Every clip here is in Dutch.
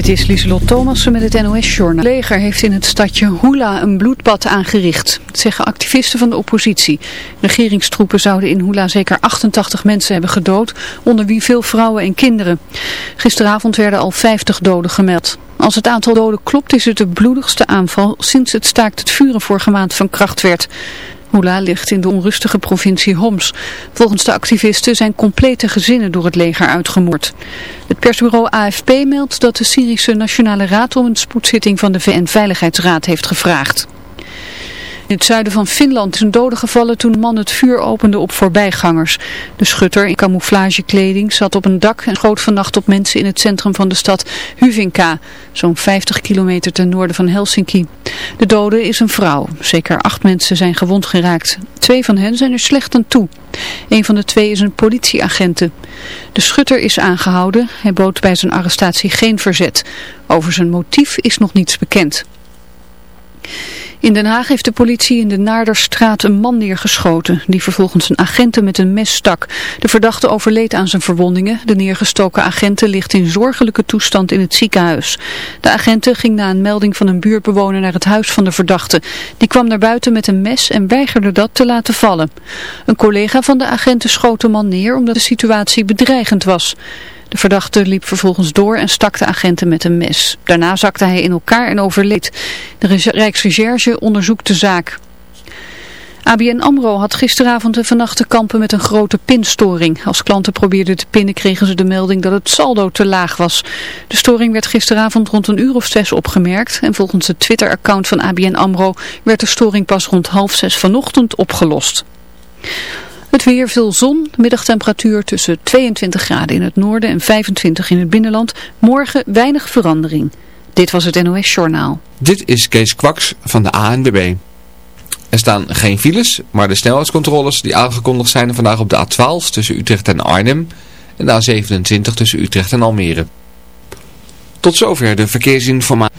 Dit is Lieselot Thomassen met het NOS-journaal. Het leger heeft in het stadje Hula een bloedbad aangericht. Zeggen activisten van de oppositie. Regeringstroepen zouden in Hula zeker 88 mensen hebben gedood, onder wie veel vrouwen en kinderen. Gisteravond werden al 50 doden gemeld. Als het aantal doden klopt is het de bloedigste aanval sinds het staakt het vuren vorige maand van kracht werd. Hula ligt in de onrustige provincie Homs. Volgens de activisten zijn complete gezinnen door het leger uitgemoord. Het persbureau AFP meldt dat de Syrische Nationale Raad om een spoedzitting van de VN-veiligheidsraad heeft gevraagd. In het zuiden van Finland is een dode gevallen toen een man het vuur opende op voorbijgangers. De schutter in camouflagekleding zat op een dak en schoot vannacht op mensen in het centrum van de stad Hyvinka, zo'n 50 kilometer ten noorden van Helsinki. De dode is een vrouw. Zeker acht mensen zijn gewond geraakt. Twee van hen zijn er slecht aan toe. Een van de twee is een politieagente. De schutter is aangehouden. Hij bood bij zijn arrestatie geen verzet. Over zijn motief is nog niets bekend. In Den Haag heeft de politie in de Naarderstraat een man neergeschoten, die vervolgens een agenten met een mes stak. De verdachte overleed aan zijn verwondingen. De neergestoken agenten ligt in zorgelijke toestand in het ziekenhuis. De agenten ging na een melding van een buurtbewoner naar het huis van de verdachte. Die kwam naar buiten met een mes en weigerde dat te laten vallen. Een collega van de agenten schoot de man neer omdat de situatie bedreigend was. De verdachte liep vervolgens door en stak de agenten met een mes. Daarna zakte hij in elkaar en overleed. De Rijksrecherche onderzoekt de zaak. ABN AMRO had gisteravond en vannacht te kampen met een grote pinstoring. Als klanten probeerden te pinnen kregen ze de melding dat het saldo te laag was. De storing werd gisteravond rond een uur of zes opgemerkt. En volgens het Twitter-account van ABN AMRO werd de storing pas rond half zes vanochtend opgelost. Het weer veel zon, middagtemperatuur tussen 22 graden in het noorden en 25 in het binnenland. Morgen weinig verandering. Dit was het NOS Journaal. Dit is Kees Kwaks van de ANWB. Er staan geen files, maar de snelheidscontroles die aangekondigd zijn vandaag op de A12 tussen Utrecht en Arnhem en de A27 tussen Utrecht en Almere. Tot zover de verkeersinformatie.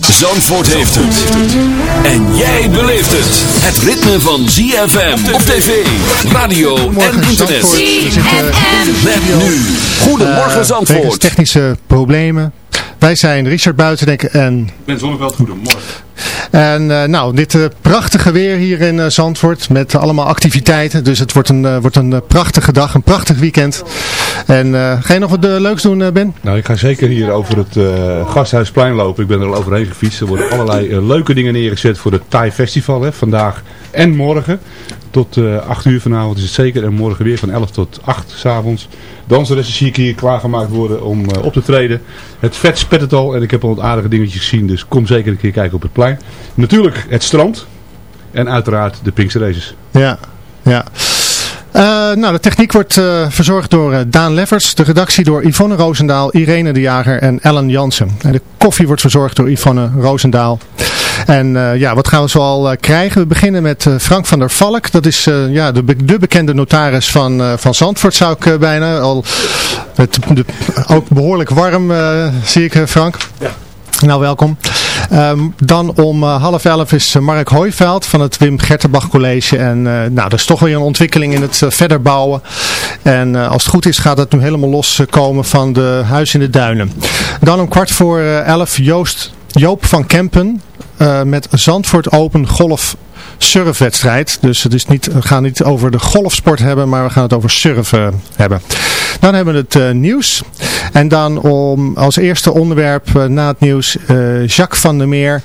Zandvoort heeft het. En jij beleeft het. Het ritme van ZFM op tv, radio en internet. Zandvoort. We zitten Met nu. Goedemorgen wegens Zandvoort. technische problemen. Wij zijn Richard Buitendek en... Ben Zonneveld, goedemorgen. En eh, nou, dit eh, prachtige weer hier in eh, Zandvoort met allemaal activiteiten. Dus het wordt een, wordt een prachtige dag, een prachtig weekend. En ga je nog wat leuks doen, Ben? Nou, ik ga zeker hier over het Gasthuisplein lopen. Ik ben er al overheen gefietst. Er worden allerlei leuke dingen neergezet voor het Thai Festival. Hè, vandaag en morgen. Tot eh 8 uur vanavond is het zeker. En morgen weer van 11 tot 8 s'avonds. Danseressen zie ik hier klaargemaakt worden om eh, op te treden. Het vet spet het al. En ik heb al wat aardige dingetjes gezien. Dus kom zeker een keer kijken op het plein. Natuurlijk het strand. En uiteraard de Pinkster Races. Ja, ja. Eh, nou, de techniek wordt eh, verzorgd door eh, Daan Leffers. De redactie door Yvonne Roosendaal, Irene de Jager en Ellen Jansen. En de koffie wordt verzorgd door Yvonne Roosendaal. En ja, wat gaan we zoal uh, krijgen? We beginnen met Frank van der Valk. Dat is ja, de, bekende notaris van, van Zandvoort, zou ik bijna. Al, het, de, ook behoorlijk warm, zie ik Frank. Ja. Nou, welkom. Um, dan om uh, half elf is Mark Hooiveld van het Wim Gertenbach College. En uh, nou, er is toch weer een ontwikkeling in het uh, verder bouwen. En als het goed is gaat het nu helemaal loskomen van de Huis in de Duinen. Dan om kwart voor elf Joost, Joop van Kempen met Zandvoort Open Golf surfwedstrijd. Dus het is niet, we gaan niet over de golfsport hebben, maar we gaan het over surfen hebben. Dan hebben we het uh, nieuws. En dan om als eerste onderwerp uh, na het nieuws uh, Jacques van der Meer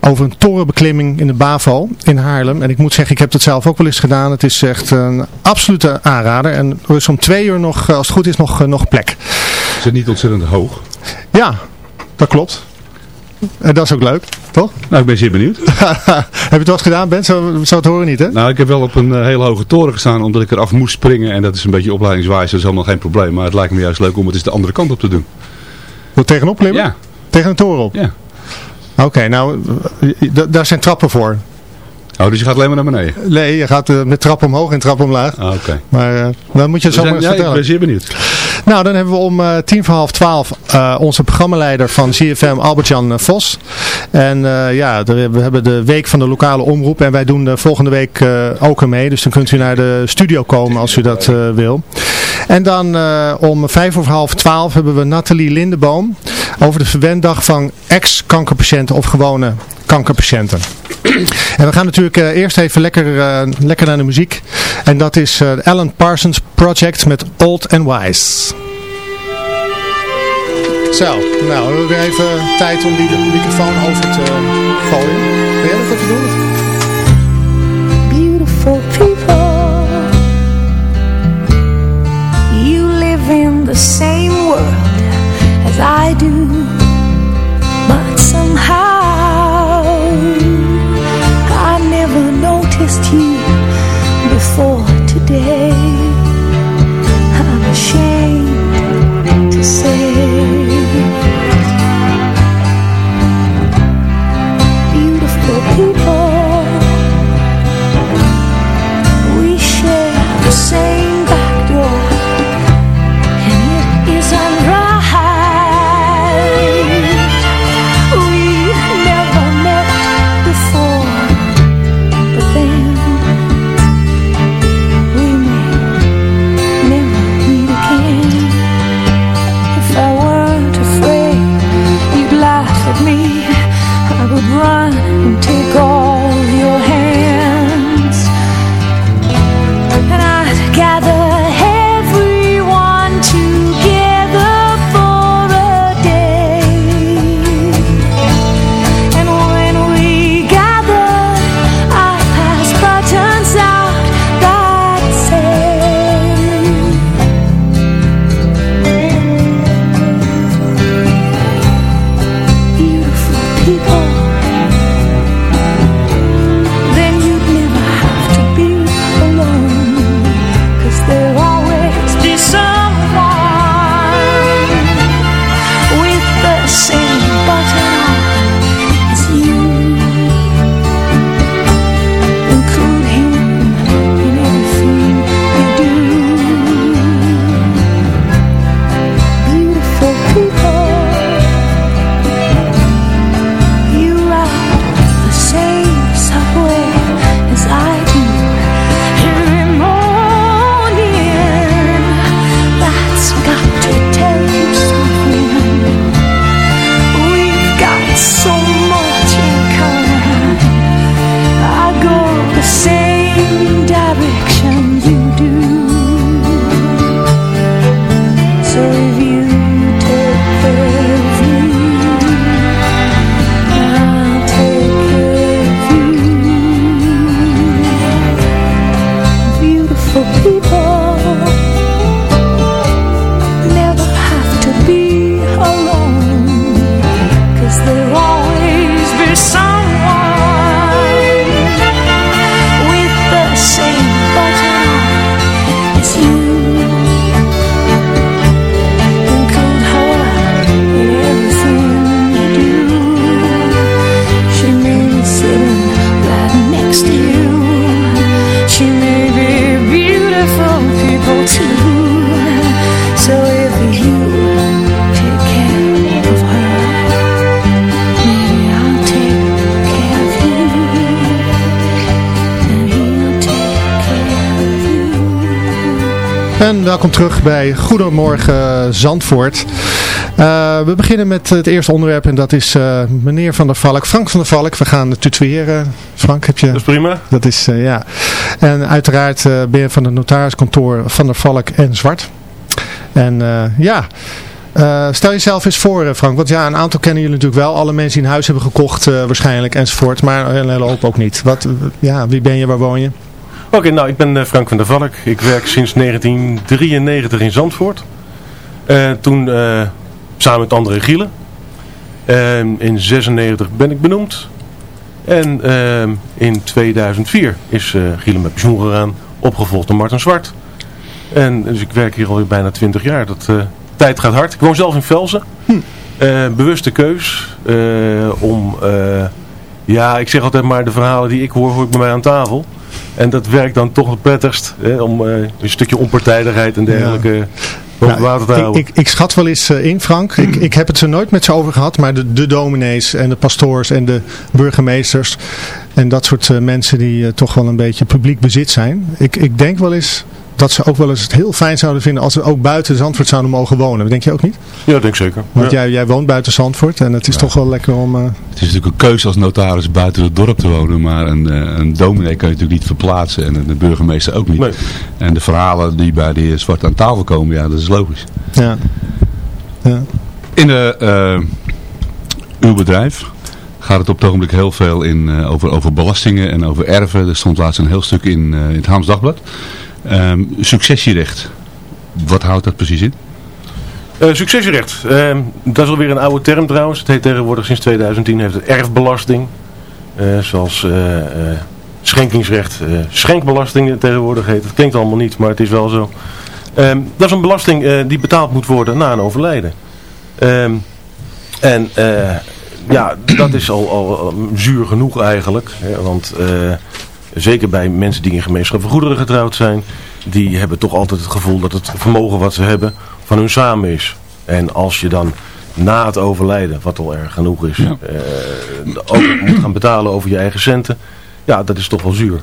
over een torenbeklimming in de BAVO in Haarlem. En ik moet zeggen, ik heb het zelf ook wel eens gedaan. Het is echt een absolute aanrader. En er is om twee uur nog, als het goed is, nog, nog plek. Is het niet ontzettend hoog? Ja, dat klopt. En dat is ook leuk, toch? Nou, ik ben zeer benieuwd. heb je het eens gedaan, Ben? Zo, zo het horen niet, hè? Nou, ik heb wel op een uh, hele hoge toren gestaan, omdat ik eraf moest springen. En dat is een beetje opleidingswijs, dat is helemaal geen probleem. Maar het lijkt me juist leuk om het eens de andere kant op te doen. Wil tegenop klimmen? Ja. Tegen een toren op? Ja. Oké, okay, nou, daar zijn trappen voor. Oh, dus je gaat alleen maar naar beneden? Nee, je gaat uh, met trap omhoog en trap omlaag. Ah, Oké. Okay. Maar uh, dan moet je het zo maar eens ja, vertellen. ik ben zeer benieuwd. Nou, dan hebben we om uh, tien voor half twaalf uh, onze programmaleider van CFM, Albert-Jan Vos. En ja, we hebben de week van de lokale omroep en wij doen de volgende week ook er mee. Dus dan kunt u naar de studio komen als u dat wil. En dan om vijf over half twaalf hebben we Nathalie Lindeboom over de verwenddag van ex-kankerpatiënten of gewone kankerpatiënten. En we gaan natuurlijk uh, eerst even lekker, uh, lekker naar de muziek. En dat is uh, Alan Parsons Project met Old and Wise. Zo, nou, we hebben weer even tijd om die microfoon over te gooien. Wil jij dat doen? Beautiful people You live in the same world as I do noticed you before today En welkom terug bij Goedemorgen Zandvoort. Uh, we beginnen met het eerste onderwerp en dat is uh, meneer Van der Valk, Frank van der Valk. We gaan tutoyeren. Frank, heb je... Dat is prima. Dat is, uh, ja. En uiteraard ben je van het notariskantoor Van der Valk en Zwart. En ja... Uh, stel jezelf eens voor Frank, want ja, een aantal kennen jullie natuurlijk wel. Alle mensen die een huis hebben gekocht uh, waarschijnlijk enzovoort, maar een hele hoop ook niet. Wat, ja, wie ben je, waar woon je? Oké, nou ik ben Frank van der Valk. Ik werk sinds 1993 in Zandvoort. Uh, toen samen met André Gielen. in 96 ben ik benoemd. En in 2004 is Gielen met pensioen gegaan, opgevolgd door Martin Zwart. En dus ik werk hier alweer bijna 20 jaar. Dat tijd gaat hard. Ik woon zelf in Velzen. Hm. Bewuste keus om, ja, ik zeg altijd maar de verhalen die ik hoor, hoor ik bij mij aan tafel. En dat werkt dan toch het prettigst, hè, om een stukje onpartijdigheid en dergelijke ja. boven water te houden. Ik, ik, ik, schat wel eens in, Frank. Ik, ik heb het er nooit met ze over gehad, maar de, de dominees en de pastoors en de burgemeesters en dat soort mensen die toch wel een beetje publiek bezit zijn. Ik, ik denk wel eens dat ze ook wel eens het heel fijn zouden vinden als ze ook buiten Zandvoort zouden mogen wonen. Denk je ook niet? Ja, denk ik zeker. Want jij, jij woont buiten Zandvoort en het is toch wel lekker om... Uh... Het is natuurlijk een keuze als notaris buiten het dorp te wonen, maar een, uh, een dominee kan je natuurlijk niet verplaatsen en de burgemeester ook niet. Nee. En de verhalen die bij de heer Zwart aan tafel komen, ja, dat is logisch. Ja. ja. In de, uh, uw bedrijf gaat het op het ogenblik heel veel in, over, over belastingen en over erven. Er stond laatst een heel stuk in, in het Haams Dagblad. Um, successierecht, wat houdt dat precies in? Uh, successierecht, uh, dat is alweer een oude term trouwens. Het heet tegenwoordig sinds 2010 heeft het erfbelasting. Uh, zoals schenkingsrecht, schenkbelasting tegenwoordig heet. Dat klinkt allemaal niet, maar het is wel zo. Um, dat is een belasting die betaald moet worden na een overlijden. En ja, dat is al, al, zuur genoeg eigenlijk. Hè, want zeker bij mensen die in gemeenschap van goederen getrouwd zijn, die hebben toch altijd het gevoel dat het vermogen wat ze hebben van hun samen is. En als je dan na het overlijden, wat al erg genoeg is, ja. uh, ook moet gaan betalen over je eigen centen, ja, dat is toch wel zuur.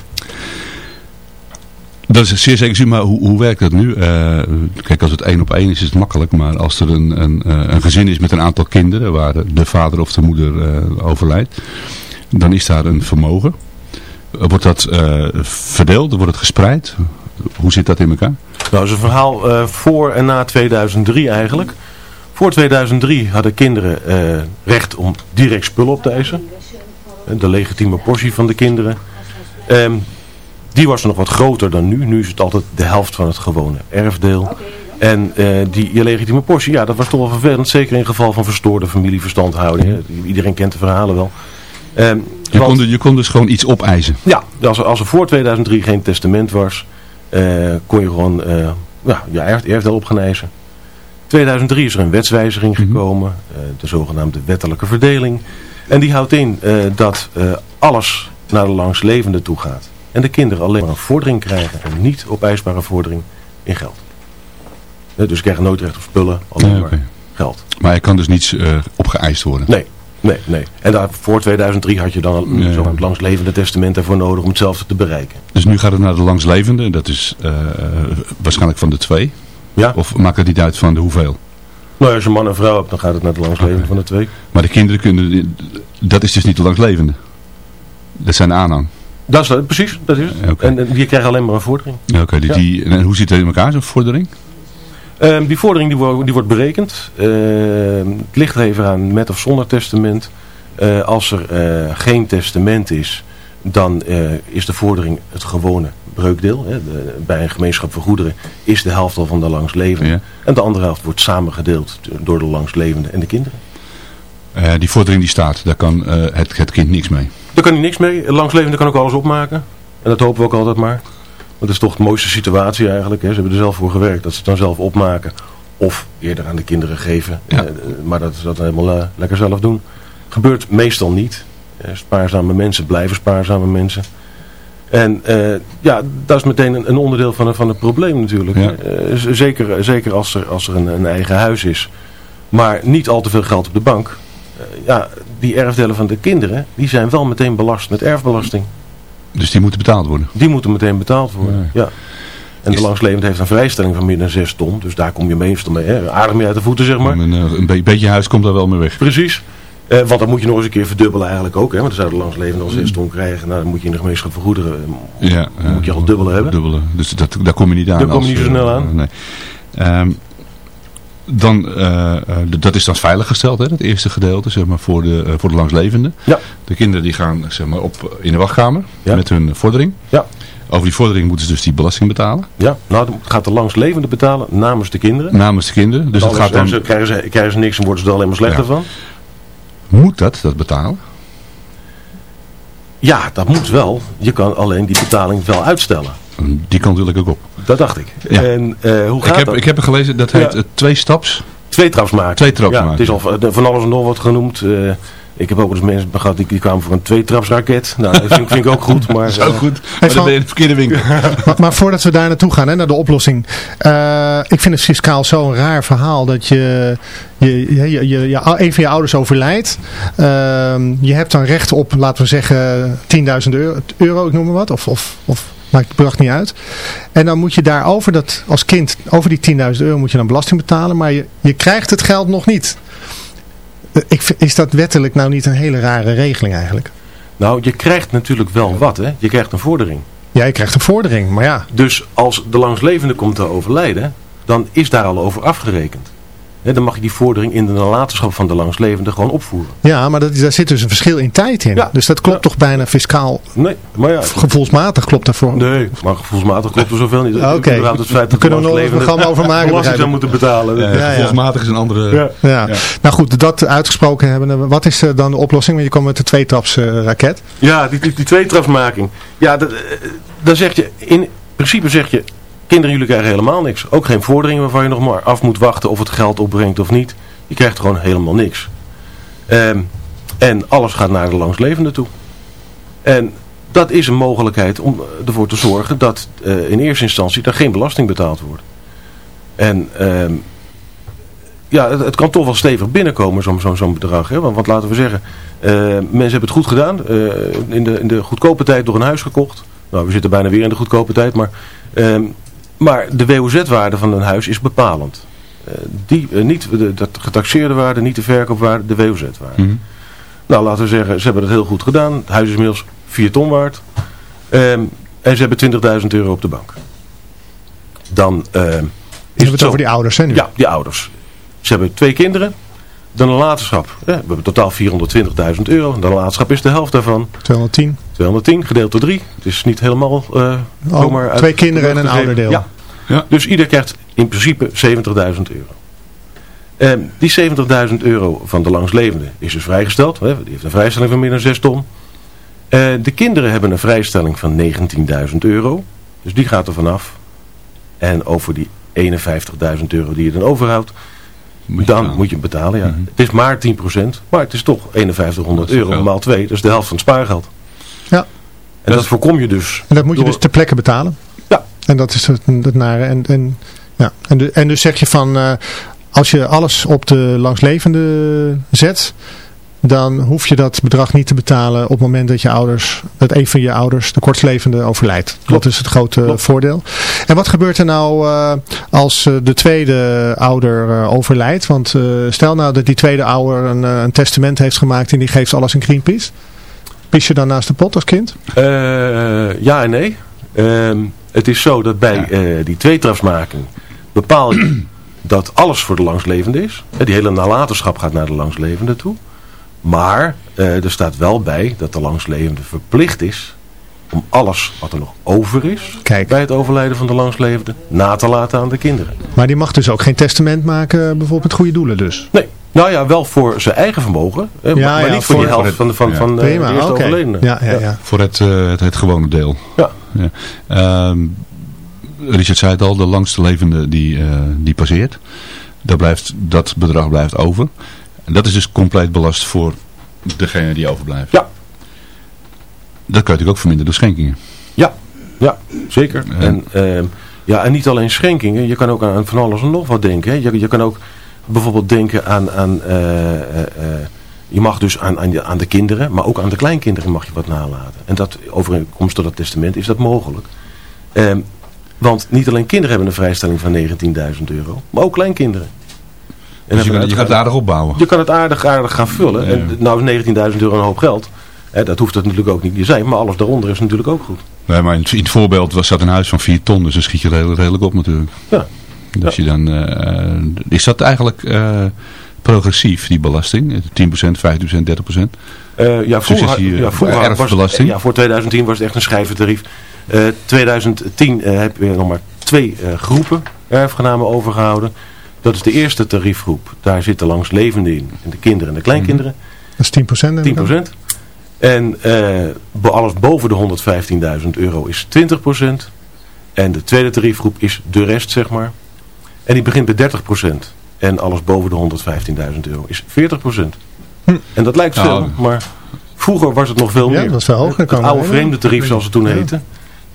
Dat is zeer zeker maar hoe, hoe werkt dat nu? Uh, kijk, als het één op één is, is het makkelijk, maar als er een, een, eh, een gezin is met een aantal kinderen, waar de vader of de moeder uh, overlijdt, dan is daar een vermogen. Wordt dat uh, verdeeld? Wordt het gespreid? Hoe zit dat in elkaar? Nou, dat is een verhaal uh, voor en na 2003 eigenlijk. Voor 2003 hadden kinderen recht om direct spullen op te eisen. De legitieme portie van de kinderen. Um, die was nog wat groter dan nu. Nu is het altijd de helft van het gewone erfdeel. En uh, die legitieme portie, ja, dat was toch wel vervelend. Zeker in geval van verstoorde familieverstandhouding. Iedereen kent de verhalen wel. Um, je, want, kon, je kon dus gewoon iets opeisen? Ja, als er, als er voor 2003 geen testament was, uh, kon je gewoon uh, ja, je erfdeel op gaan eisen. 2003 is er een wetswijziging mm -hmm. gekomen, uh, de zogenaamde wettelijke verdeling. En die houdt in dat alles naar de langslevende toe gaat. En de kinderen alleen maar een vordering krijgen en niet opeisbare vordering in geld. Dus ze krijgen nooit recht op spullen, alleen okay. maar geld. Maar er kan dus niets opgeëist worden? Nee, Nee, nee. En daar, voor 2003 had je dan zo'n langslevende testament ervoor nodig om hetzelfde te bereiken. Dus nu gaat het naar de langslevende, dat is uh, waarschijnlijk van de twee? Ja. Of maakt het niet uit van de hoeveel? Nou, als je man en vrouw hebt, dan gaat het naar de langslevende okay. van de twee. Maar de kinderen kunnen, dat is dus niet de langslevende? Dat zijn de aanhang? Dat is precies, dat is het. Okay. En, en die krijgen alleen maar een vordering. Oké, okay, die, die, en hoe zit het in elkaar, zo'n vordering? Um, die vordering die, wo die wordt berekend. Uh, het ligt er even aan met of zonder testament. Uh, als er uh, geen testament is, dan is de vordering het gewone breukdeel. Hè. De, bij een gemeenschap van goederen is de helft al van de langslevende. Ja. En de andere helft wordt samengedeeld door de langslevende en de kinderen. die vordering die staat, daar kan het, het kind niks mee? Daar kan hij niks mee. De langslevende kan ook alles opmaken. En dat hopen we ook altijd maar. Dat is toch de mooiste situatie eigenlijk. Hè. Ze hebben er zelf voor gewerkt dat ze het dan zelf opmaken. Of eerder aan de kinderen geven. Ja. Eh, maar dat ze dat helemaal uh, lekker zelf doen. Gebeurt meestal niet. Eh, spaarzame mensen blijven spaarzame mensen. En uh, ja, dat is meteen een, een, onderdeel van, van het probleem natuurlijk. Ja. Uh, zeker zeker als er, als er een, een, eigen huis is. Maar niet al te veel geld op de bank. Uh, ja, die erfdelen van de kinderen, die zijn wel meteen belast met erfbelasting. Dus die moeten betaald worden? Die moeten meteen betaald worden, ja. ja. En de langslevend heeft een vrijstelling van meer dan 6 ton. Dus daar kom je meestal mee, hè, aardig mee uit de voeten, zeg maar. Een, eh, een be- beetje huis komt daar wel mee weg. Precies. Eh, want dan moet je nog eens een keer verdubbelen eigenlijk ook. Hè? Want dan zou de langslevend al 6 ton krijgen. Nou, dan moet je in de gemeenschap van goederen... eh, Ja, Dan moet je al dubbele hebben. Dubbele. Dus dat, daar kom je niet aan. Daar kom je niet zo eh, snel aan. nee. Ehm, dan, eh, eh, dat is dan veiliggesteld, hè, dat eerste gedeelte, zeg maar, voor de, eh, voor de langslevenden. Ja. De kinderen die gaan zeg maar, op, in de wachtkamer Ja. met hun vordering. Ja. Over die vordering moeten ze dus die belasting betalen. Ja, nou dan gaat de langslevende betalen namens de kinderen. Namens de kinderen. Dus Dus dat gaat dan, ze, krijgen, ze, krijgen ze niks en worden ze er alleen maar slechter Ja. van. moet dat, dat betalen? Ja, dat moet wel. Je kan alleen die betaling wel uitstellen. Die kant wil ik ook op. Dat dacht ik. Ja. En eh, hoe gaat Ik heb, dat? ik heb er gelezen, dat heet Ja. eh, twee staps. Twee traps maken. Twee traps ja, maken. Het is al van- van alles en nog wat genoemd. Eh, ik heb ook wel eens mensen gehad die, die kwamen voor een tweetrapsraket. Nou, dat vind, vind ik ook goed. Maar, Zo eh, goed. Maar dan van- ben je in de verkeerde winkel. Maar, maar voordat we daar naartoe gaan, hè, naar de oplossing. eh, ik vind het fiscaal zo'n raar verhaal dat je, je, je, je, je- je- een van je ouders overlijdt. Ehm, je hebt dan recht op, laten we zeggen, 10.000 euro, euro, ik noem maar wat. Of, of, of maakt het bedrag niet uit. En dan moet je daarover, dat, als kind, over die 10.000 euro moet je dan belasting betalen. Maar je, je krijgt het geld nog niet. Eh, Ik, is dat wettelijk nou niet een hele rare regeling eigenlijk? nou, je krijgt natuurlijk wel wat. Hè? Je krijgt een vordering. Ja, je krijgt een vordering, maar ja. Dus als de langslevende komt te overlijden, dan is daar al over afgerekend. Hè, dan mag je die vordering in de nalatenschap van de langslevende gewoon opvoeren. Ja, maar dat, daar zit dus een verschil in tijd in. Ja. Dus dat klopt toch bijna fiscaal, Nee, maar ja... gevoelsmatig klopt daarvoor. Nee, maar gevoelsmatig klopt er zoveel niet. Oké. Überhaupt het feit Daar dat kunnen we de nog een programma over maken, belasting zou moeten betalen. Ja, ja. gevoelsmatig is een andere... Ja. Ja. Ja. Nou goed, dat uitgesproken hebben. Wat is eh, dan de oplossing? Want je komt met de tweetaps eh, raket. Ja, die, die, die tweetrapsmaking. Ja, dat, eh, dan zeg je, in principe zeg je, kinderen jullie krijgen helemaal niks. Ook geen vorderingen waarvan je nog maar af moet wachten of het geld opbrengt of niet. Je krijgt gewoon helemaal niks. Ehm, en alles gaat naar de langslevende toe. En dat is een mogelijkheid om ervoor te zorgen dat eh, in eerste instantie er geen belasting betaald wordt. En ehm, ja, het, kan toch wel stevig binnenkomen, zo'n zo'n bedrag. Hè? Want, want laten we zeggen, eh, mensen hebben het goed gedaan. eh, in, de, in de goedkope tijd door een huis gekocht. Nou, we zitten bijna weer in de goedkope tijd. Maar, ehm, maar de WOZ-waarde van een huis is bepalend. Eh, die, eh, niet de, dat getaxeerde waarde, niet de verkoopwaarde, de WOZ-waarde. Mhm. Nou, laten we zeggen, ze hebben het heel goed gedaan. Het huis is inmiddels 4 ton waard. Ehm, en ze hebben 20.000 euro op de bank. Dan We is het over die ouders, hè nu? Ja, die ouders. Ze hebben twee kinderen. De nalatenschap. hè, we hebben totaal 420.000 euro. De nalatenschap is de helft daarvan. 210. 210 gedeeld door 3. Het is niet helemaal Oh, zomaar uit twee kinderen en een ouderdeel. Ja. Ja. Dus ieder krijgt in principe 70.000 euro. Ehm, die 70.000 euro van de langslevende is dus vrijgesteld. Hè, die heeft een vrijstelling van meer dan 6 ton. Eh, de kinderen hebben een vrijstelling van 19.000 euro. Dus die gaat er vanaf. En over die 51.000 euro die je dan overhoudt, Moet dan betalen. moet je betalen. Ja. Mhm. Het is maar 10%, maar het is toch 5100 Dat is euro maal 2. Dat is de helft van het spaargeld. Ja. En dat, Dat- voorkom je dus. En dat moet je dus ter plekke betalen. Ja. En dat is het, het nare. En, en, ja. en, de, en dus zeg je van, eh, als je alles op de langslevende zet, dan hoef je dat bedrag niet te betalen op het moment dat je ouders, dat een van je ouders, de kortstlevende, overlijdt. Dat is het grote Klopt. voordeel. En wat gebeurt er nou eh, als eh, de tweede ouder eh, overlijdt? Want stel nou dat die tweede ouder een, een testament heeft gemaakt en die geeft alles in Greenpeace. Pis je dan naast de pot als kind? Ja en nee. Ehm, het is zo dat bij die tweetrapsmaking bepaal je dat alles voor de langslevende is. Die hele nalatenschap gaat naar de langslevende toe. Maar eh, er staat wel bij dat de langslevende verplicht is om alles wat er nog over is Kijk. bij het overlijden van de langslevende na te laten aan de kinderen. Maar die mag dus ook geen testament maken, bijvoorbeeld met goede doelen dus. Nee, nou ja, wel voor zijn eigen vermogen, eh, Ja, maar ja, niet voor, die voor- helft van, de- van, Ja. van eh, Prima, de eerste overledene. Ja, ja, ja. Voor het, eh, het, het gewone deel. Ja. Ja. Ehm, Richard zei het al, de langste levende die, eh, die passeert. Daar blijft, dat bedrag blijft over. En dat is dus compleet belast voor degene die overblijft. Ja. Dat kan je natuurlijk ook verminderen door schenkingen. Ja, ja zeker. En, ehm, ja, en niet alleen schenkingen, je kan ook aan van alles en nog wat denken. Hè. Je, je kan ook bijvoorbeeld denken aan, aan eh, eh, eh, je mag dus aan, aan, je- aan de kinderen, maar ook aan de kleinkinderen mag je wat nalaten. En dat overeenkomstig dat testament is dat mogelijk. Ehm, Want niet alleen kinderen hebben een vrijstelling van 19.000 euro, maar ook kleinkinderen. En Dus je, kan- je gaat het aardig opbouwen. je kan het aardig, aardig gaan vullen. Ja. En nou is 19.000 euro een hoop geld. Dat hoeft het natuurlijk ook niet te zijn. Maar alles daaronder is natuurlijk ook goed. Nee, maar in, het- in het voorbeeld was dat een huis van 4 ton, dus dan schiet je redelijk, redelijk op natuurlijk. Ja. Dus je dan, eh, is dat eigenlijk eh, progressief, die belasting? 10%, 15%, 30%? Eh, ja, vroeger, ja, eh, vroeger was, ja, voor 2010 was het echt een schijventarief. Eh 2010 eh, heb je nog maar twee groepen erfgenamen overgehouden. Dat is de eerste tariefgroep. Daar zitten langs levenden in. En de kinderen en de kleinkinderen. Dat is 10% denk ik dan? 10%. En eh, alles boven de 115.000 euro is 20%. En de tweede tariefgroep is de rest, zeg maar. En die begint bij 30%. En alles boven de 115.000 euro is 40%. En dat lijkt veel, Nou, maar vroeger was het nog veel Ja, meer. dat was veel hoger. Het oude vreemde tarief, zoals het toen Ja.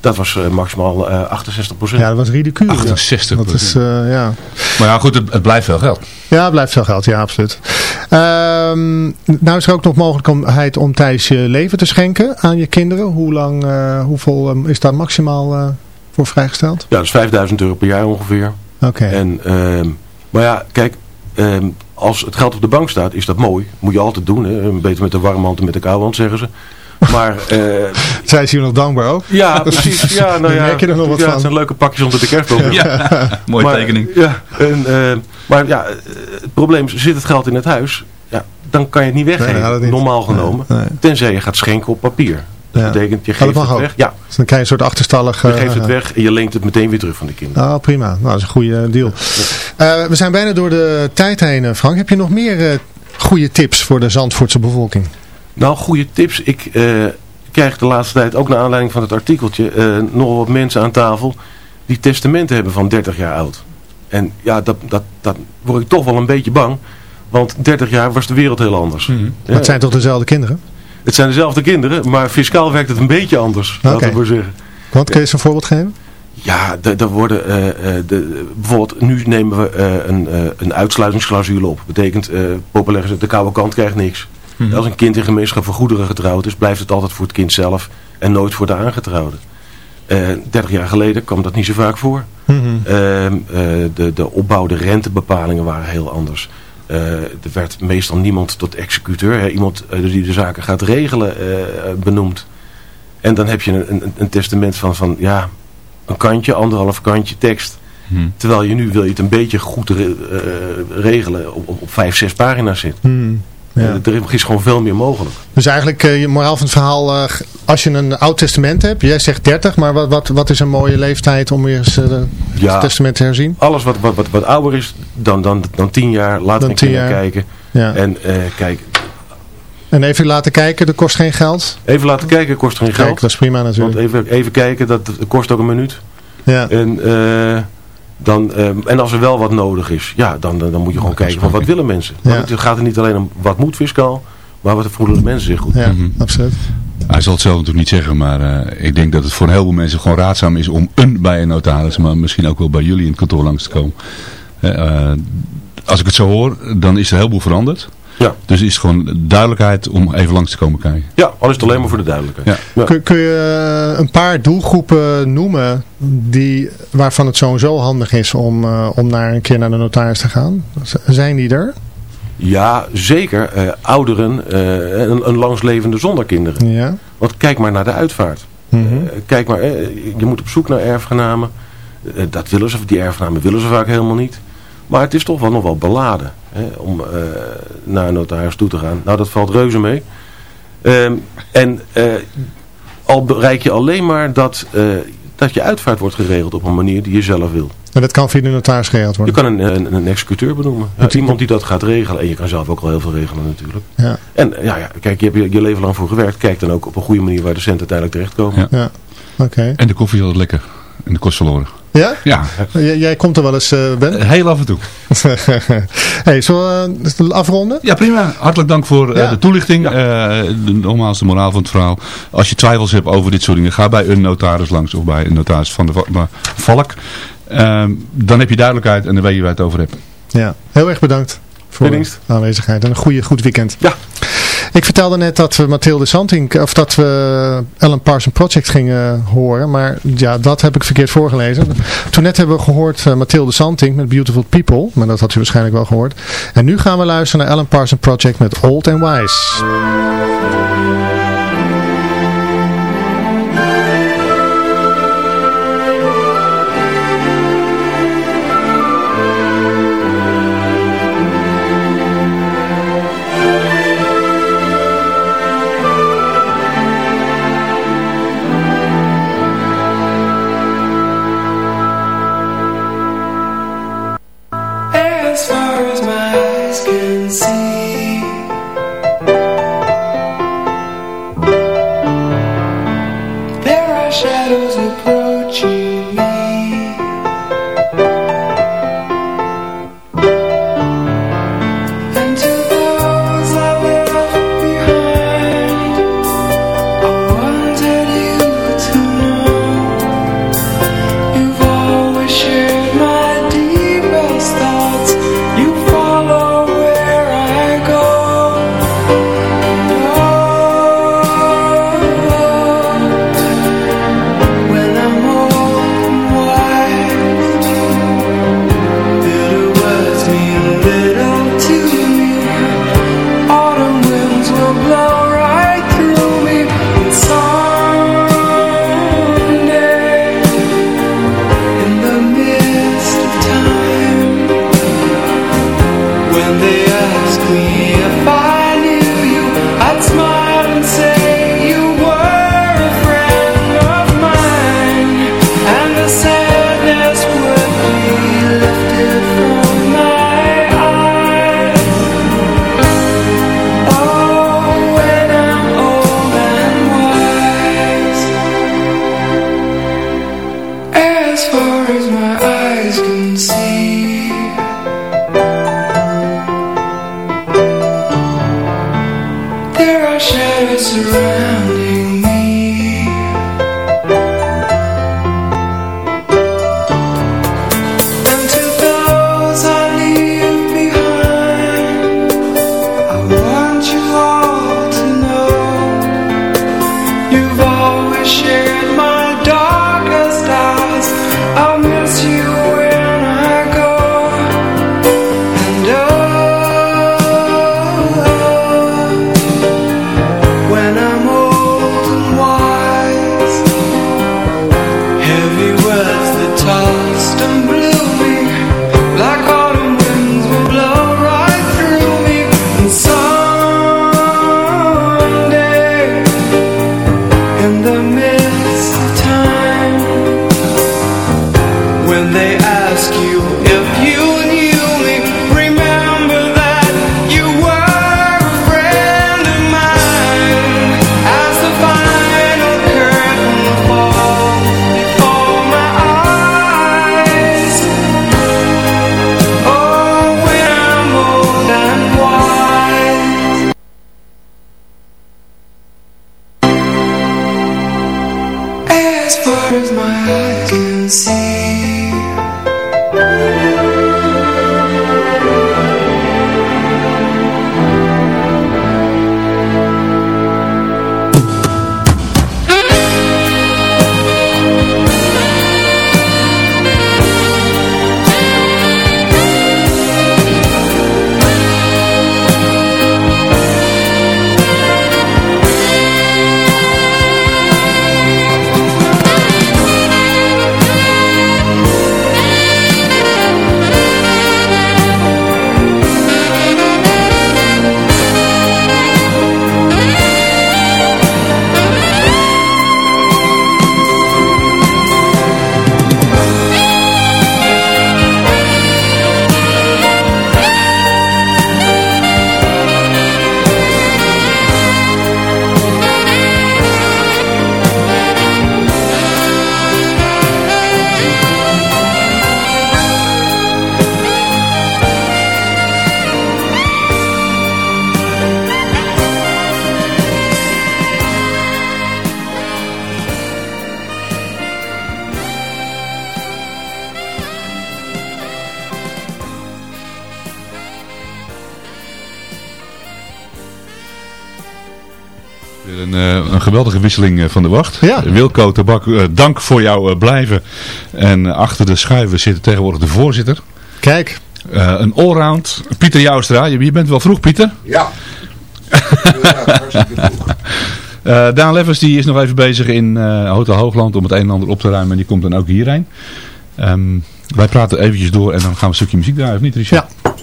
Dat was eh, maximaal eh 68%. Ja, dat was ridicuul. 68 Dat is, eh, ja. Maar ja, goed, het, het blijft veel geld. Ja, het blijft veel geld, ja, absoluut. Ehm, nou is er ook nog mogelijkheid om tijdens je leven te schenken aan je kinderen. Hoe lang, eh, hoeveel ehm, is daar maximaal eh, voor vrijgesteld? Ja, dat is 5000 euro per jaar ongeveer. Oké. En, ehm, maar ja, kijk, ehm, als het geld op de bank staat, is dat mooi. Moet je altijd doen. Hè? Beter met de warme hand dan met de koude hand, zeggen ze. Maar, eh, Zijn ze hier nog dankbaar ook? ja, precies. Ja, nou ja, merk je er nog wat ja, van. het zijn leuke pakjes onder de kerstboom. Ja, mooie Maar, tekening. Ja, en, eh, maar ja, eh, het probleem is, zit het geld in het huis, ja, dan kan je het niet weggeven, Nee, dat niet. normaal genomen. Nee, nee. Tenzij je gaat schenken op papier. Dat Ja. betekent, je geeft het ook. weg. Ja, Dus dan krijg je een soort achterstallig... je geeft het weg en je leent het meteen weer terug van de kinderen. Oh, prima. Nou, dat is een goede deal. Eh, we zijn bijna door de tijd heen, Frank. Heb je nog meer eh, goede tips voor de Zandvoortse bevolking? Nou, goede tips. Ik eh, krijg de laatste tijd, ook naar aanleiding van het artikeltje, eh nog wat mensen aan tafel die testamenten hebben van 30 jaar oud. En ja, dat, dat, dat word ik toch wel een beetje bang. Want 30 jaar was de wereld heel anders. Ja, Maar het zijn toch dezelfde kinderen? het zijn dezelfde kinderen, maar fiscaal werkt het een beetje anders. Oké. Laten we maar zeggen. Want kun je eens een voorbeeld geven? Ja, er worden, eh, de, bijvoorbeeld nu nemen we een, eh, een uitsluitingsclausule op. betekent, populair gezegd, de koude kant krijgt niks. Als een kind in gemeenschap voor goederen getrouwd is, blijft het altijd voor het kind zelf en nooit voor de aangetrouwde. Eh 30 jaar geleden kwam dat niet zo vaak voor. Mhm. Ehm, eh, de, de opbouw, de rentebepalingen waren heel anders. Eh, er werd meestal niemand tot executeur, hè, iemand die de zaken gaat regelen, benoemd. En dan heb je een, een, een testament van, van ja, een kantje, anderhalf kantje tekst. Hm. Terwijl je nu wil je het een beetje goed re- regelen op, op, op vijf, zes pagina's zit. Hmm, ja. Er is gewoon veel meer mogelijk. Dus eigenlijk, eh, je moraal van het verhaal, eh, als je een oud testament hebt, jij zegt 30, maar wat, wat, wat is een mooie leeftijd om weer eens eh, het Ja. testament te herzien? Alles wat, wat, wat, wat ouder is dan, dan, dan tien jaar, laat Dan een tien keer jaar. kijken. Ja. En kijk, En even laten kijken, dat kost geen geld. even laten kijken, kost geen Kijk, geld. dat is prima Want natuurlijk. even, even kijken, dat, kost ook een minuut. Ja. En, dan, eh, en als er wel wat nodig is, ja, dan, dan, dan moet je gewoon kijken van wat willen mensen. Ja. Want het gaat er niet alleen om wat moet fiscaal, maar wat voelen de mensen zich goed. Ja, Mhm. absoluut. Hij zal het zelf natuurlijk niet zeggen, maar eh, ik denk dat het voor een heleboel mensen gewoon raadzaam is om een bij een notaris, maar misschien ook wel bij jullie in het kantoor langs te komen. Eh, eh, als ik het zo hoor, dan is er een heleboel veranderd. Ja. Dus is het gewoon duidelijkheid om even langs te komen kijken. Ja, al is het alleen maar voor de duidelijkheid. Ja. Ja. Kun, kun je eh, een paar doelgroepen noemen die, waarvan het sowieso handig is om, eh, om naar een keer naar de notaris te gaan? Zijn die er? Ja, zeker. eh, ouderen eh, en, en langslevende zonder kinderen. Ja. Want kijk maar naar de uitvaart. Mhm. Kijk maar, je moet op zoek naar erfgenamen. Dat willen ze, die erfgenamen willen ze vaak helemaal niet. Maar het is toch wel nog wel beladen hè, om eh, naar een notaris toe te gaan. Nou, dat valt reuze mee. Ehm, en eh, al bereik je alleen maar dat, eh, dat je uitvaart wordt geregeld op een manier die je zelf wil. En dat kan via de notaris geregeld Je worden? kan een, een, een executeur benoemen. Ja, iemand die dat gaat regelen. En je kan zelf ook al heel veel regelen natuurlijk. Ja. En ja, ja, kijk, je hebt je, je leven lang voor gewerkt. Kijk dan ook op een goede manier waar de centen uiteindelijk terechtkomen. Ja. Ja, oké. En de koffie is altijd lekker. En de kost verloren. Ja? Ja, J- jij komt er wel eens, eh, Ben? heel af en toe. hey, zullen we eh, afronden? Ja, prima. Hartelijk dank voor eh, Ja. de toelichting. Eh, de, nogmaals de moraal van het verhaal. Als je twijfels hebt over dit soort dingen, ga bij een notaris langs of bij een notaris van de Valk. Ehm, dan heb je duidelijkheid en dan weet je waar je het over hebt. Ja, heel erg bedankt voor de aanwezigheid en een goede, goed weekend. Ja. Ik vertelde net dat we Mathilde Santing, of dat we Alan Parsons Project gingen horen, maar ja, dat heb ik verkeerd voorgelezen. Toen net hebben we gehoord uh, Mathilde Santing met Beautiful People, maar dat had u waarschijnlijk wel gehoord. En nu gaan we luisteren naar Alan Parsons Project met Old and Wise. Geweldige wisseling eh, van de wacht. Ja. Wilco Tabak, eh, dank voor jouw eh, blijven. En achter de schuiven zit tegenwoordig de voorzitter. Kijk. Eh, een allround. Pieter Joustra. Je, je bent wel vroeg, Pieter. Ja. Eh, Daan Leffers die is nog even bezig in eh, Hotel Hoogland om het een en ander op te ruimen. En die komt dan ook hierheen. Ehm, wij praten eventjes door en dan gaan we een stukje muziek draaien, of niet Richard? Ja.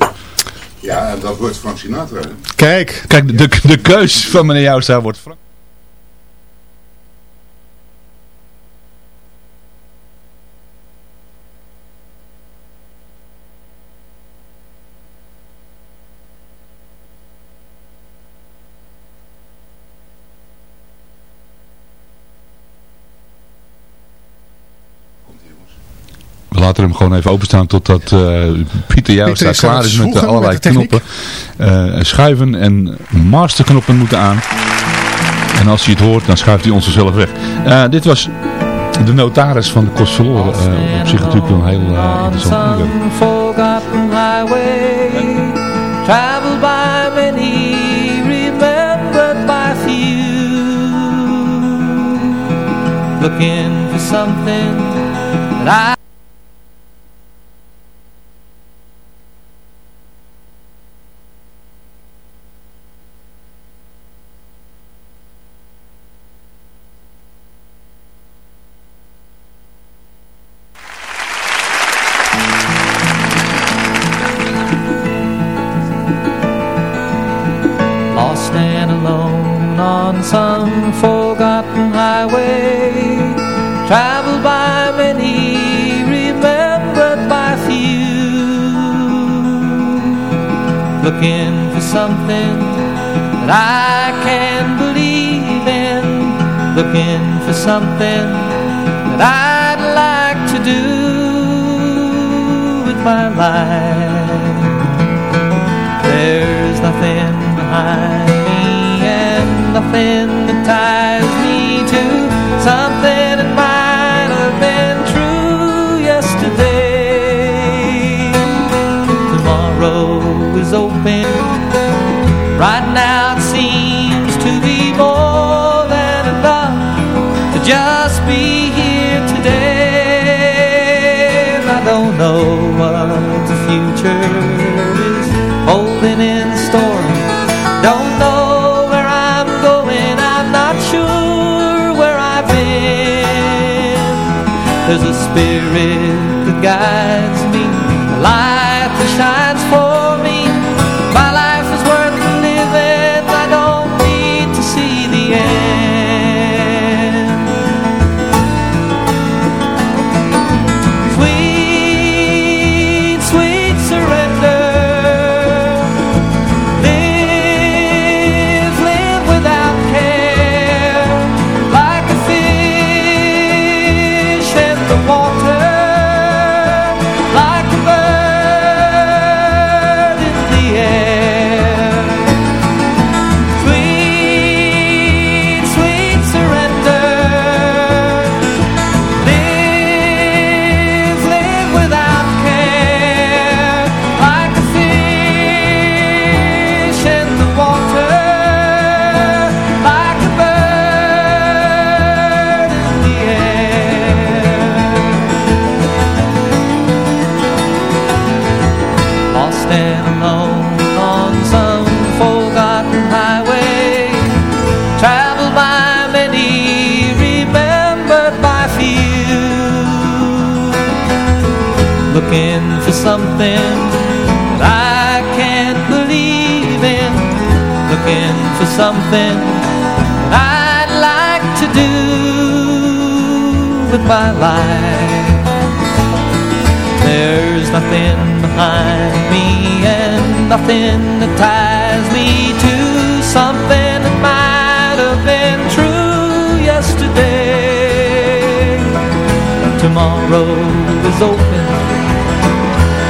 Ja, en dat wordt Frank Sinatra. Kijk. Kijk, de, de keus van meneer Joustra wordt Frank. We laten hem gewoon even openstaan totdat eh Pieter aan klaar is met de allerlei met de techniek. knoppen. Eh, schuiven en masterknoppen moeten aan. En als hij het hoort, dan schuift hij ons er zelf weg. Eh, dit was de notaris van de kost verloren. Eh, op zich natuurlijk wel een heel interessant onderwerp. some forgotten highway traveled by many remembered by few looking for something that I something that I can believe in. Looking for something that I'd like to do with my life. There's nothing behind me and nothing future is holding in store. Don't know where I'm going, I'm not sure where I've been. There's a spirit that guides me, my life. There's nothing behind me and nothing that ties me to something that might have been true yesterday. Tomorrow is open.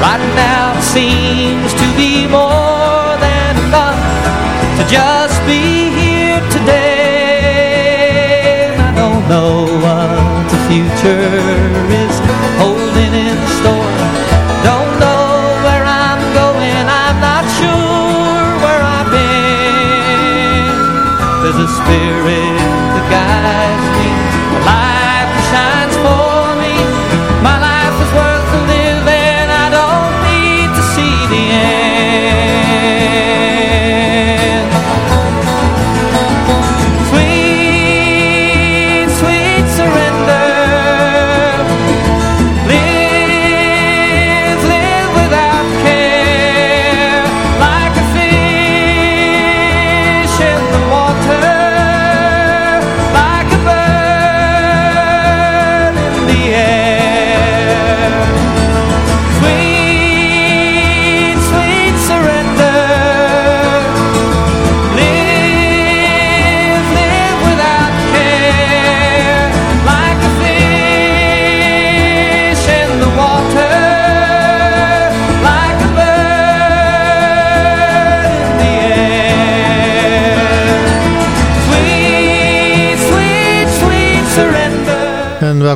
Right now seems to be more than enough to just be future is holding in store. Don't know where I'm going. I'm not sure where I've been. There's a a spirit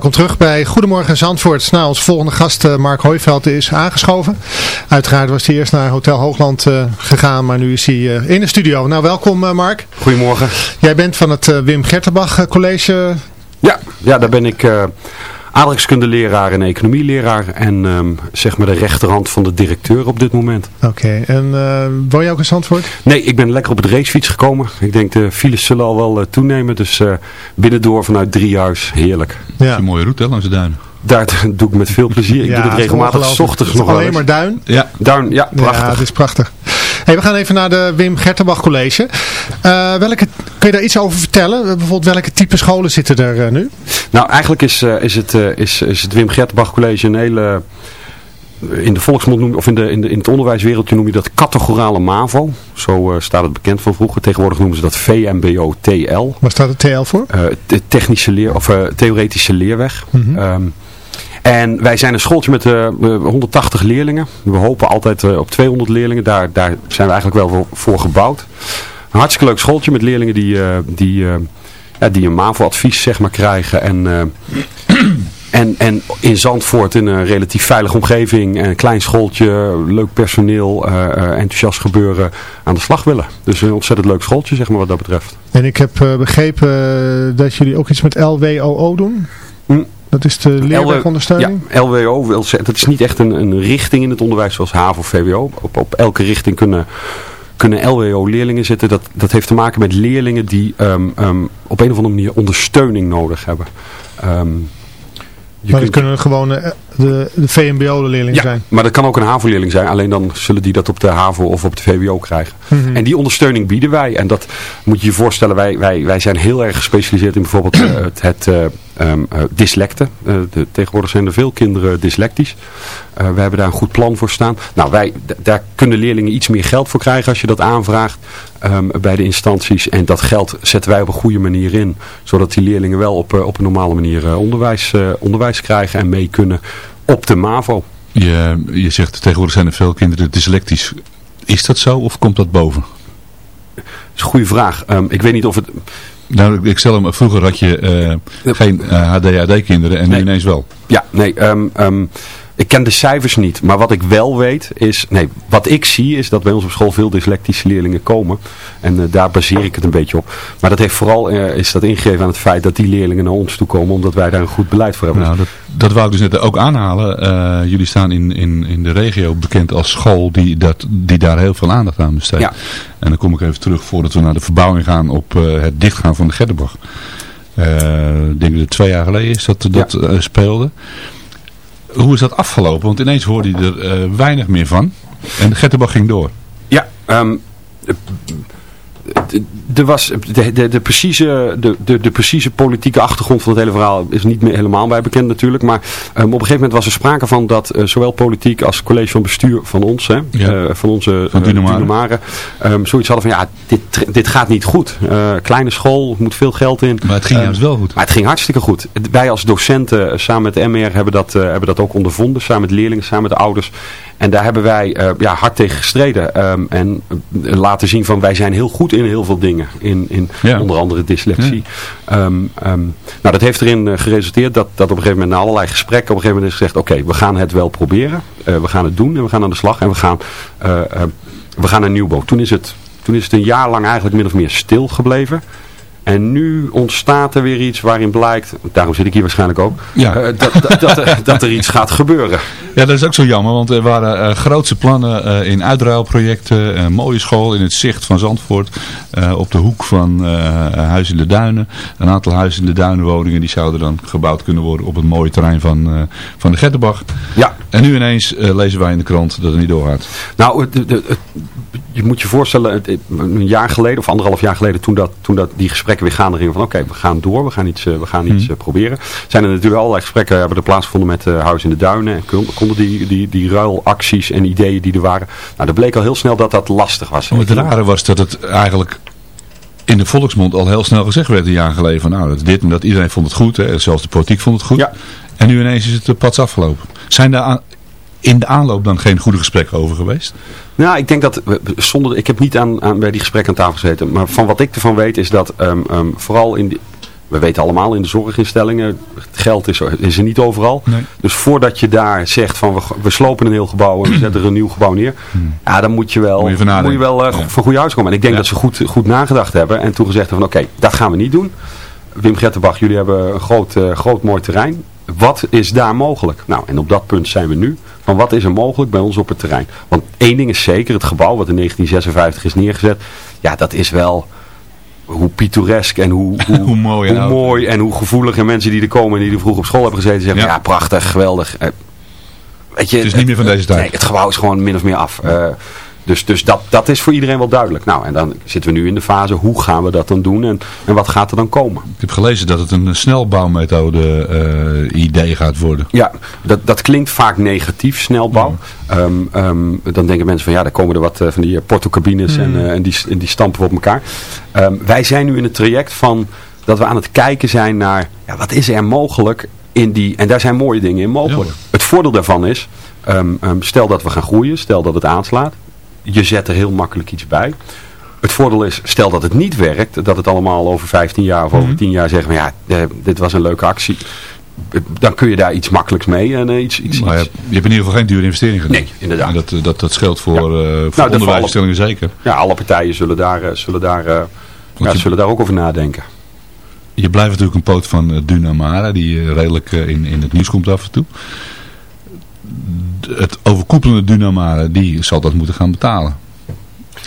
welkom terug bij Goedemorgen Zandvoort. Nou, onze volgende gast eh, Mark Hooiveld is aangeschoven. Uiteraard was hij eerst naar Hotel Hoogland eh, gegaan, maar nu is hij eh, in de studio. Nou, welkom Mark. Goedemorgen. Jij bent van het Wim Gertenbach College. Ja, ja daar ben ik aardrijkskundeleraar en economieleraar en ehm, zeg maar de rechterhand van de directeur op dit moment. Oké, en eh, woon je ook in Zandvoort? Nee, ik ben lekker op het racefiets gekomen. Ik denk de files zullen al wel eh, toenemen, dus eh, binnendoor vanuit Driehuis, heerlijk. Ja. een mooie route hè, langs de duinen. Daar doe ik met veel plezier. Ik Ja, doe het het is regelmatig s ochtends is nog wel alleen maar duin. Ja. Duin, ja, prachtig. Ja, het is prachtig. Hey, we gaan even naar de Wim Gertenbach College. Eh, welke, kun je daar iets over vertellen? Bijvoorbeeld welke type scholen zitten er eh, nu? Nou, eigenlijk is, eh, is, het, is, is het Wim Gertenbach College een hele... In de volksmond noem, of in, de, in, de, in het onderwijswereldje noem je dat categorale MAVO. Zo staat het bekend van vroeger. Tegenwoordig noemen ze dat VMBO-TL. Waar staat het TL voor? De technische leer, of theoretische leerweg. Ehm, en wij zijn een schooltje met eh, 180 leerlingen. We hopen altijd eh, op 200 leerlingen. Daar, daar zijn we eigenlijk wel voor, voor gebouwd. Een hartstikke leuk schooltje met leerlingen die, eh, die, eh, ja, die een MAVO-advies zeg maar, krijgen. En, eh, en, en in Zandvoort in een relatief veilige omgeving. Een klein schooltje, leuk personeel, eh, eh, enthousiast gebeuren aan de slag willen. Dus een ontzettend leuk schooltje zeg maar, wat dat betreft. En ik heb eh, begrepen eh, dat jullie ook iets met LWOO doen. Hm. Dat is de leerwerkondersteuning. Ja, LWO, wil dat is niet echt een, een richting in het onderwijs zoals HAVO of VWO. Op, op elke richting kunnen, kunnen LWO-leerlingen zitten. Dat, dat heeft te maken met leerlingen die ehm, ehm, op een of andere manier ondersteuning nodig hebben. Ehm, je maar dat kunt- kunnen gewoon eh, de, de VMBO-leerlingen ja, zijn. maar dat kan ook een HAVO-leerling zijn. Alleen dan zullen die dat op de HAVO of op de VWO krijgen. Mhm. En die ondersteuning bieden wij. En dat moet je je voorstellen. Wij, wij, wij zijn heel erg gespecialiseerd in bijvoorbeeld eh, het, het eh, ehm, eh, dyslecten. De, tegenwoordig zijn er veel kinderen dyslectisch. We hebben daar een goed plan voor staan. Nou, wij, daar kunnen leerlingen iets meer geld voor krijgen als je dat aanvraagt ehm, bij de instanties. En dat geld zetten wij op een goede manier in. Zodat die leerlingen wel op, op een normale manier onderwijs, onderwijs krijgen en mee kunnen op de MAVO. Je, je zegt tegenwoordig zijn er veel kinderen dyslectisch. Is dat zo of komt dat boven? Dat is een goede vraag. Ehm, ik weet niet of het... Nou, ik- stel hem, vroeger had je eh, geen HDHD-kinderen en nu Nee. ineens wel. Ja, nee, ehm, ehm, ik ken de cijfers niet. Maar wat ik wel weet is, nee, wat ik zie is dat bij ons op school veel dyslectische leerlingen komen. En eh, daar baseer ik het een beetje op. Maar dat heeft vooral, eh, is dat ingegeven aan het feit dat die leerlingen naar ons toe komen. Omdat wij daar een goed beleid voor hebben. Nou, dat, dat wou ik dus net ook aanhalen. Eh, jullie staan in, in, in de regio bekend als school die, dat, die daar heel veel aandacht aan besteedt. Ja. En dan kom ik even terug voordat we naar de verbouwing gaan op het dichtgaan van de Gerdenbach. Ik denk dat het twee jaar geleden is dat dat speelde. Hoe is dat afgelopen? Want ineens hoorde je er eh, weinig meer van. En de ging door. Ja, d- er was de, de, de, precieze, de, de, de precieze politieke achtergrond van het hele verhaal is niet meer helemaal bij bekend natuurlijk. Maar ehm, op een gegeven moment was er sprake van dat eh, zowel politiek als college van bestuur van ons, hè, Ja. eh, van onze Van eh, ehm, zoiets hadden van ja, dit, dit gaat niet goed. Kleine school, moet veel geld in. Maar het ging Ehm, juist wel goed. Maar het ging hartstikke goed. Wij als docenten samen met de MR hebben dat, hebben dat ook ondervonden. Samen met leerlingen, samen met de ouders. En daar hebben wij ja, hard tegen gestreden. En laten zien van wij zijn heel goed in heel veel dingen. In, in Ja. onder andere dyslexie. Ehm, ehm, nou dat heeft erin eh, geresulteerd dat, dat op een gegeven moment na allerlei gesprekken op een gegeven moment is gezegd. Oké, we gaan het wel proberen. Eh, we gaan het doen en we gaan aan de slag. En we gaan, eh, we gaan naar nieuwbouw. Toen is, het, toen is het een jaar lang eigenlijk min of meer stil gebleven. En nu ontstaat er weer iets waarin blijkt, daarom zit ik hier waarschijnlijk ook, Ja. eh, dat, dat, dat, er, dat er iets gaat gebeuren. Ja, dat is ook zo jammer, want er waren eh, grootse plannen eh, in uitruilprojecten. Een mooie school in het zicht van Zandvoort. op de hoek van Huis in de Duinen. Een aantal Huis in de Duinen woningen die zouden dan gebouwd kunnen worden op het mooie terrein van, van de Gettenbach. Ja. En nu ineens lezen wij in de krant dat het niet doorgaat. Nou, het- je moet je voorstellen, een jaar geleden of anderhalf jaar geleden, toen, dat, toen dat die gesprekken weer gaande gingen van oké, we gaan door, we gaan iets, eh, we gaan iets eh, proberen. Zijn er natuurlijk allerlei gesprekken hebben er plaatsgevonden met eh, Huis in de Duinen. En kon- konden die, die, die ruilacties en ideeën die er waren. Nou, dat bleek al heel snel dat dat lastig was. Het rare was dat het eigenlijk in de volksmond al heel snel gezegd werd een jaar geleden van nou dat dit en dat. Iedereen vond het goed, hè. zelfs de politiek vond het goed. En nu ineens is het de pads afgelopen. Zijn daar in de aanloop dan geen goede gesprekken over geweest? Nou, ik denk dat, zonder, ik heb niet aan, aan, bij die gesprekken aan tafel gezeten, maar van wat ik ervan weet is dat ehm, ehm, vooral in we weten allemaal in de zorginstellingen, het geld is, er- is er niet overal. Dus voordat je daar zegt van we, we slopen een heel gebouw en we zetten er een nieuw gebouw neer, ja, dan moet je wel, Hmm. Moet je moet wel eh, van goede huis komen. En ik denk dat ze goed, goed nagedacht hebben en toen gezegd hebben van oké, dat gaan we niet doen. Wim Gettenbach, jullie hebben een groot, eh, groot mooi terrein. Wat is daar mogelijk? Nou, en op dat punt zijn we nu. Van wat is er mogelijk bij ons op het terrein? Want één ding is zeker, het gebouw wat in 1956 is neergezet. Ja, dat is wel hoe pittoresk en hoe, hoe, mooi en hoe mooi en hoe gevoelig. En mensen die er komen en die er vroeg op school hebben gezeten zeggen, ja, prachtig, geweldig. Eh, Weet je, Het is niet meer van deze tijd. Nee, het gebouw is gewoon min of meer af. Eh, dus dus dat, dat is voor iedereen wel duidelijk. Nou, en dan zitten we nu in de fase, hoe gaan we dat dan doen en, en wat gaat er dan komen? Ik heb gelezen dat het een snelbouwmethode eh, idee gaat worden. Ja, dat, dat klinkt vaak negatief, snelbouw. Ehm, ehm, dan denken mensen van ja, daar komen er wat eh, van die eh, portocabines en, eh, en, die, en die stampen op elkaar. Ehm, wij zijn nu in het traject van dat we aan het kijken zijn naar ja, wat is er mogelijk in die, en daar zijn mooie dingen in mogelijk. Het voordeel daarvan is, stel dat we gaan groeien, stel dat het aanslaat, je zet er heel makkelijk iets bij. Het voordeel is, stel dat het niet werkt, dat het allemaal over 15 jaar of over 10 jaar zeggen van ja, eh, dit was een leuke actie. Dan kun je daar iets makkelijks mee en eh, iets, iets, Maar je, hebt- je hebt in ieder geval geen dure investering gedaan. Nee, inderdaad. En dat, eh, dat, dat geldt voor, eh, voor dat onderwijsinstellingen zeker. Ja, alle partijen zullen daar, eh, zullen daar, eh, ja, je- zullen daar ook over nadenken. Je blijft natuurlijk een poot van eh, Dunamara, die eh, redelijk eh, in, in het nieuws komt af en toe. Het overkoepelende Dunamara, die zal dat moeten gaan betalen.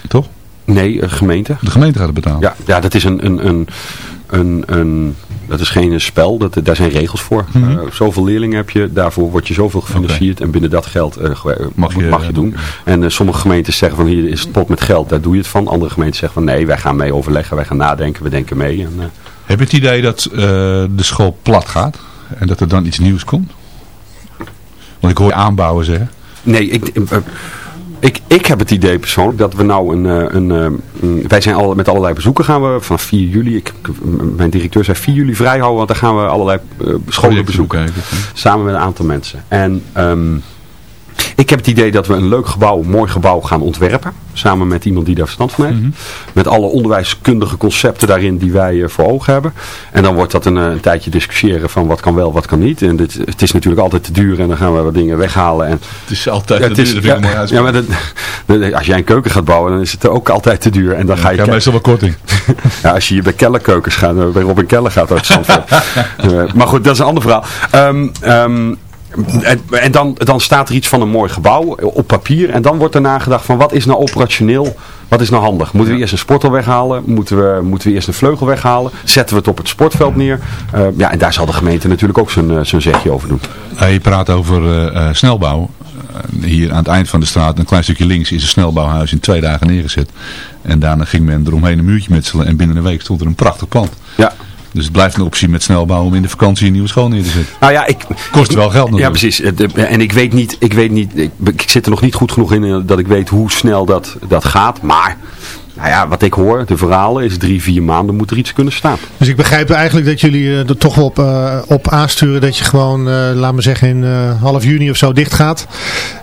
Toch? Nee, een gemeente. De gemeente gaat het betalen. Ja, ja dat is een, een, een, een, een dat is geen spel, dat, daar zijn regels voor. Eh, zoveel leerlingen heb je, daarvoor word je zoveel gefinancierd en binnen dat geld eh, mag, je, mag je doen. En eh, sommige gemeentes zeggen van hier is het pot met geld, daar doe je het van. Andere gemeenten zeggen van nee, wij gaan mee overleggen, wij gaan nadenken, we denken mee. En, eh, Heb je het idee dat eh, de school plat gaat en dat er dan iets nieuws komt? Want ik hoor je aanbouwen zeggen. Nee, ik, eh, ik, ik heb het idee persoonlijk dat we nou een... eh, een, eh, een- wij zijn al, met allerlei bezoeken gaan we vanaf 4 juli... Ik, mijn directeur zei 4 juli vrijhouden, want dan gaan we allerlei scholen bezoeken. Samen met een aantal mensen. En ehm, ik heb het idee dat we een leuk gebouw, een mooi gebouw gaan ontwerpen. Samen met iemand die daar verstand van heeft. Met alle onderwijskundige concepten daarin die wij eh, voor ogen hebben. En dan wordt dat een, eh, een tijdje discussiëren van wat kan wel, wat kan niet. En dit, het is natuurlijk altijd te duur en dan gaan we wat dingen weghalen. En, Het is altijd Ja, te duur, ja, mooi ja, maar dat, als jij een keuken gaat bouwen, dan is het ook altijd te duur. En dan ga je je meestal wel korting. ja, als je hier bij Kellerkeukens gaat, eh, bij Robin Keller gaat uit Zandvoort. Eh, maar goed, dat is een ander verhaal. Ehm, en en dan, dan staat er iets van een mooi gebouw op papier. En dan wordt er nagedacht van wat is nou operationeel, wat is nou handig? Moeten we eerst een sporthal weghalen? Moeten we, moeten we eerst een vleugel weghalen? Zetten we het op het sportveld neer? Eh, ja, en daar zal de gemeente natuurlijk ook zijn, eh, zijn zegje over doen. Je praat over eh, snelbouw. Hier aan het eind van de straat, een klein stukje links, is een snelbouwhuis in twee dagen neergezet. En daarna ging men eromheen een muurtje metselen en binnen een week stond er een prachtig pand. Ja. Dus het blijft een optie met snelbouw om in de vakantie een nieuwe school neer te zetten. Nou ja, ik... Kost wel geld natuurlijk. Ja, precies. Eh, En ik weet niet, ik weet niet, ik, ik zit er nog niet goed genoeg in eh, dat ik weet hoe snel dat, dat gaat. Maar, nou ja, wat ik hoor, de verhalen, is drie, vier maanden moet er iets kunnen staan. Dus ik begrijp eigenlijk dat jullie eh, er toch wel op, op aansturen dat je gewoon, eh laat me zeggen, in eh, half juni of zo dicht gaat.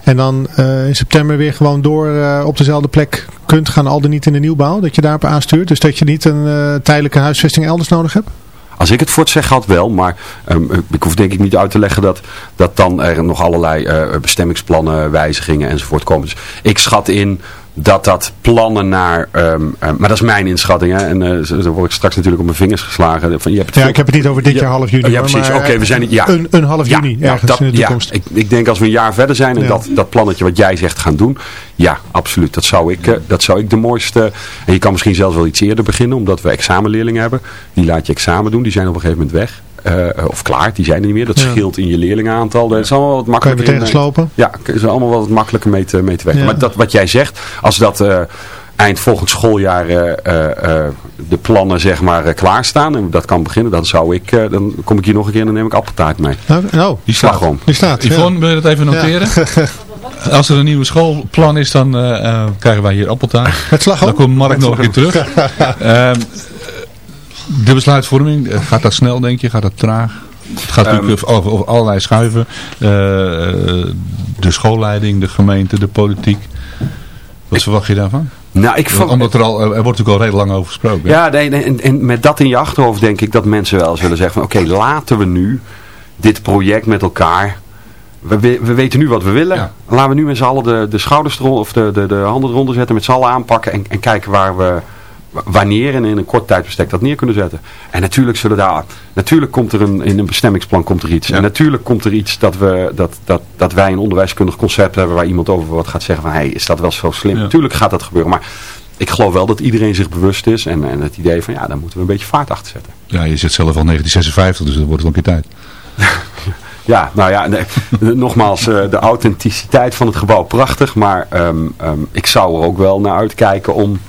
En dan eh, in september weer gewoon door eh, op dezelfde plek kunt gaan, al dan niet in de nieuwbouw. Dat je daarop aanstuurt. Dus dat je niet een eh, tijdelijke huisvesting elders nodig hebt. Als ik het voor het zeggen had wel, maar ehm, ik hoef denk ik niet uit te leggen dat, dat dan er nog allerlei eh, bestemmingsplannen, wijzigingen enzovoort komen. Dus ik schat in dat dat plannen naar, ehm, eh, maar dat is mijn inschatting, hè, en uh, dan word ik straks natuurlijk op mijn vingers geslagen. Van, je hebt het Ja, veel- ik heb het niet over dit Ja, jaar half juni. Ja, hoor, precies. maar, Oké, we zijn niet, ja. Een, een half Ja, juni nou, ergens dat, in de ja, toekomst. ik, ik denk als we een jaar verder zijn en Ja. dat, dat plannetje wat jij zegt gaan doen, ja, absoluut. Dat zou ik, eh, dat zou ik de mooiste, en je kan misschien zelfs wel iets eerder beginnen, omdat we examenleerlingen hebben. Die laat je examen doen, die zijn op een gegeven moment weg. Eh, of klaar, die zijn er niet meer. Dat Ja. scheelt in je leerlingenaantal. Dat is allemaal wat Kan je makkelijker. eh, slopen? ja, is er allemaal wat makkelijker mee te, mee te werken. Ja. Maar dat wat jij zegt, als dat eh, eind volgend schooljaar eh, eh, eh, de plannen zeg maar eh, klaarstaan en dat kan beginnen, dan zou ik, eh, dan kom ik hier nog een keer en dan neem ik appeltaart mee. Oh, Die staat. Slagroom. die staat. ja. Yvonne, wil je dat even noteren? Als er een nieuwe schoolplan is, dan eh, eh, krijgen wij hier appeltaart. Het slagroom? Dan komt Mark nog een keer terug. De besluitvorming, eh, gaat dat snel denk je? Gaat dat traag? Het gaat natuurlijk Ehm. over, over allerlei schuiven. Eh, eh, de schoolleiding, de gemeente, de politiek. Wat verwacht je daarvan? Nou, ik vond, Omdat er al, er wordt natuurlijk al redelijk lang over gesproken. Ja, nee, nee, en, en met dat in je achterhoofd denk ik dat mensen wel zullen zeggen van oké, laten we nu dit project met elkaar. We, we, we weten nu wat we willen. Ja. Laten we nu met z'n allen de, de schouders of de, de, de handen eronder zetten, met z'n allen aanpakken en, en kijken waar we wanneer en in een kort tijdbestek dat neer kunnen zetten. En natuurlijk zullen daar, natuurlijk komt er een, in een bestemmingsplan komt er iets. En natuurlijk komt er iets dat, we, dat, dat, dat wij een onderwijskundig concept hebben waar iemand over wat gaat zeggen van, hé, hey, is dat wel zo slim? Ja. Natuurlijk gaat dat gebeuren, maar ik geloof wel dat iedereen zich bewust is en, en het idee van, ja, daar moeten we een beetje vaart achter zetten. Ja, je zit zelf al 1956, dus dat wordt het nog een keer tijd. Ja, nou ja, nee, nogmaals, eh, de authenticiteit van het gebouw prachtig, maar ehm, ehm, ik zou er ook wel naar uitkijken om,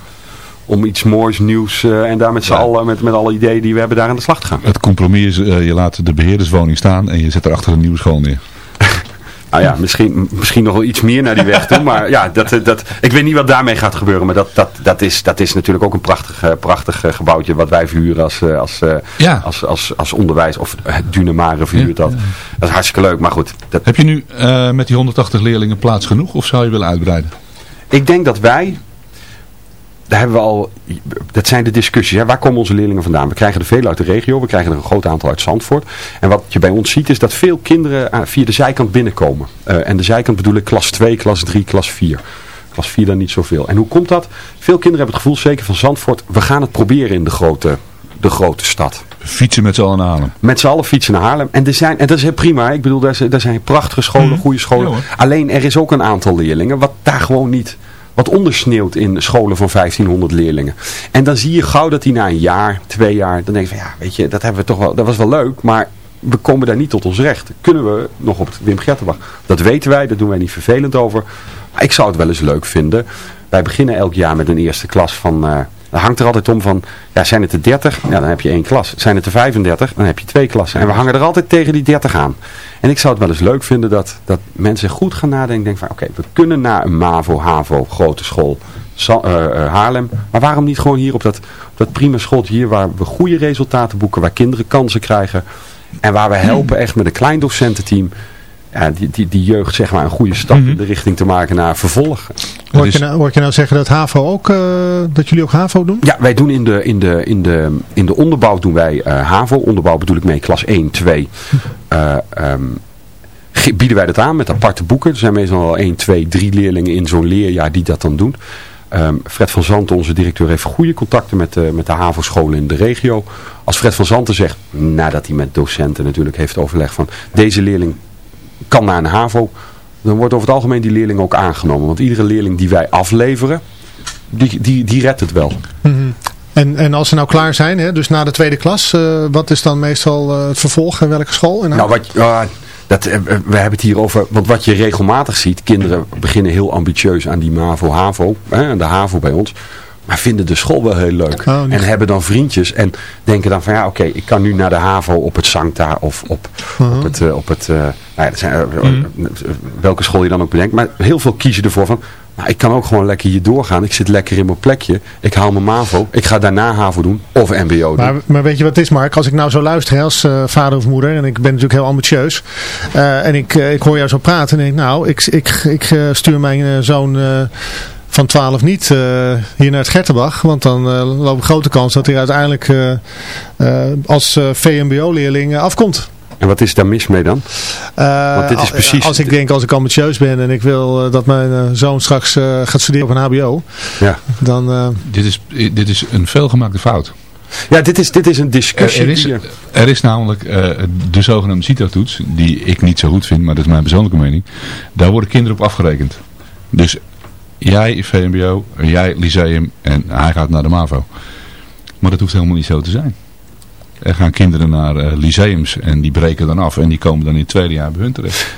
om iets moois, nieuws eh, en daar met z'n Ja. allen, met, met alle ideeën die we hebben, daar aan de slag te gaan. Het compromis is, eh, je laat de beheerderswoning staan en je zet erachter een nieuwe school neer. Nou ja, misschien, misschien nog wel iets meer naar die weg toe. Maar ja, dat, eh, dat, ik weet niet wat daarmee gaat gebeuren. Maar dat, dat, dat, is, dat is natuurlijk ook een prachtig, prachtig gebouwtje wat wij verhuren als, als, Ja. als, als, als onderwijs. Of het Dunamare verhuurt dat. Dat is hartstikke leuk. Maar goed, dat, Heb je nu met die 180 leerlingen plaats genoeg of zou je willen uitbreiden? ik denk dat wij... Daar hebben we al, dat zijn de discussies. Hè. Waar komen onze leerlingen vandaan? We krijgen er veel uit de regio. We krijgen er een groot aantal uit Zandvoort. En wat je bij ons ziet is dat veel kinderen eh, via de zijkant binnenkomen. Eh, en de zijkant bedoel ik klas 2, klas 3, klas 4. Klas 4 dan niet zoveel. En hoe komt dat? Veel kinderen hebben het gevoel, zeker van Zandvoort, we gaan het proberen in de grote, de grote stad. Fietsen met z'n allen naar Haarlem. Met z'n allen fietsen naar Haarlem. En, er zijn, en dat is heel prima. Ik bedoel, daar zijn, daar zijn prachtige scholen, goede scholen. Ja. Alleen er is ook een aantal leerlingen wat daar gewoon niet... Wat ondersneeuwt in scholen van 1500 leerlingen. En dan zie je gauw dat die na een jaar, twee jaar... Dan denk je van ja, weet je, dat, hebben we toch wel, dat was wel leuk. Maar we komen daar niet tot ons recht. Kunnen we nog op het Wim Gertenbach? Dat weten wij, daar doen wij niet vervelend over. Maar ik zou het wel eens leuk vinden. Wij beginnen elk jaar met een eerste klas van... eh dat hangt er altijd om van, ja, zijn het er 30? Ja, dan heb je één klas. Zijn het er 35? Dan heb je twee klassen. En we hangen er altijd tegen die 30 aan. En ik zou het wel eens leuk vinden dat, dat mensen goed gaan nadenken. en Denken van, oké, we kunnen naar een MAVO, HAVO, grote school, eh, eh, Haarlem. Maar waarom niet gewoon hier op dat, op dat prima schooltje hier, waar we goede resultaten boeken, waar kinderen kansen krijgen. En waar we helpen echt met een klein docententeam, ja, die, die, die jeugd zeg maar een goede stap in de richting te maken naar vervolg. Hoor ik, je nou, hoor ik je nou zeggen dat HAVO ook, eh, dat jullie ook HAVO doen? Ja, wij doen in de, in de, in de, in de onderbouw doen wij eh, HAVO. Onderbouw bedoel ik mee klas 1, 2. eh, ehm, bieden wij dat aan met aparte boeken. Er zijn meestal wel 1, 2, 3 leerlingen in zo'n leerjaar die dat dan doen. Ehm, Fred van Zanten, onze directeur, heeft goede contacten met, de met de HAVO-scholen in de regio. Als Fred van Zanten zegt, nadat hij met docenten natuurlijk heeft overlegd van deze leerling kan naar een HAVO, dan wordt over het algemeen die leerling ook aangenomen. Want iedere leerling die wij afleveren, die, die, die redt het wel. Mhm. En, en als ze nou klaar zijn, hè, dus na de tweede klas, eh, wat is dan meestal eh, het vervolg en welke school? En Nou, wat, ja, dat, eh, we hebben het hier over, want wat je regelmatig ziet, kinderen beginnen heel ambitieus aan die MAVO, HAVO, hè, aan de HAVO bij ons. Maar vinden de school wel heel leuk. Oh, en hebben dan vriendjes. En denken dan van ja, oké, ik kan nu naar de HAVO op het Sancta of op, Uh-huh. op het, eh, op het eh, nou ja, dat zijn, eh, Mm. welke school je dan ook bedenkt. Maar heel veel kiezen ervoor van, nou, ik kan ook gewoon lekker hier doorgaan. Ik zit lekker in mijn plekje. Ik haal mijn MAVO. Ik ga daarna HAVO doen of MBO doen. Maar, maar weet je wat het is Mark? Als ik nou zo luister hè, als vader of moeder, en ik ben natuurlijk heel ambitieus, en ik, ik hoor jou zo praten en denk nou, ik, ik, ik stuur mijn zoon van 12 niet eh, hier naar het Gertenbach, want dan eh, loop ik grote kans dat hij uiteindelijk eh, eh, als eh, VMBO-leerling afkomt. En wat is daar mis mee dan? Eh, Want dit is precies- Als ik denk, als ik ambitieus ben en ik wil dat mijn zoon straks eh, gaat studeren op een hbo, Ja, dan... eh, Dit is, dit is een veelgemaakte fout. ja dit, is, dit is een discussie. Er, is, er namelijk eh, de zogenaamde CITO-toets, die ik niet zo goed vind, maar dat is mijn persoonlijke mening. Daar worden kinderen op afgerekend. Dus jij VMBO, jij Lyceum en hij gaat naar de MAVO. Maar dat hoeft helemaal niet zo te zijn. Er gaan kinderen naar eh, lyceums en die breken dan af en die komen dan in het tweede jaar bij hun terecht.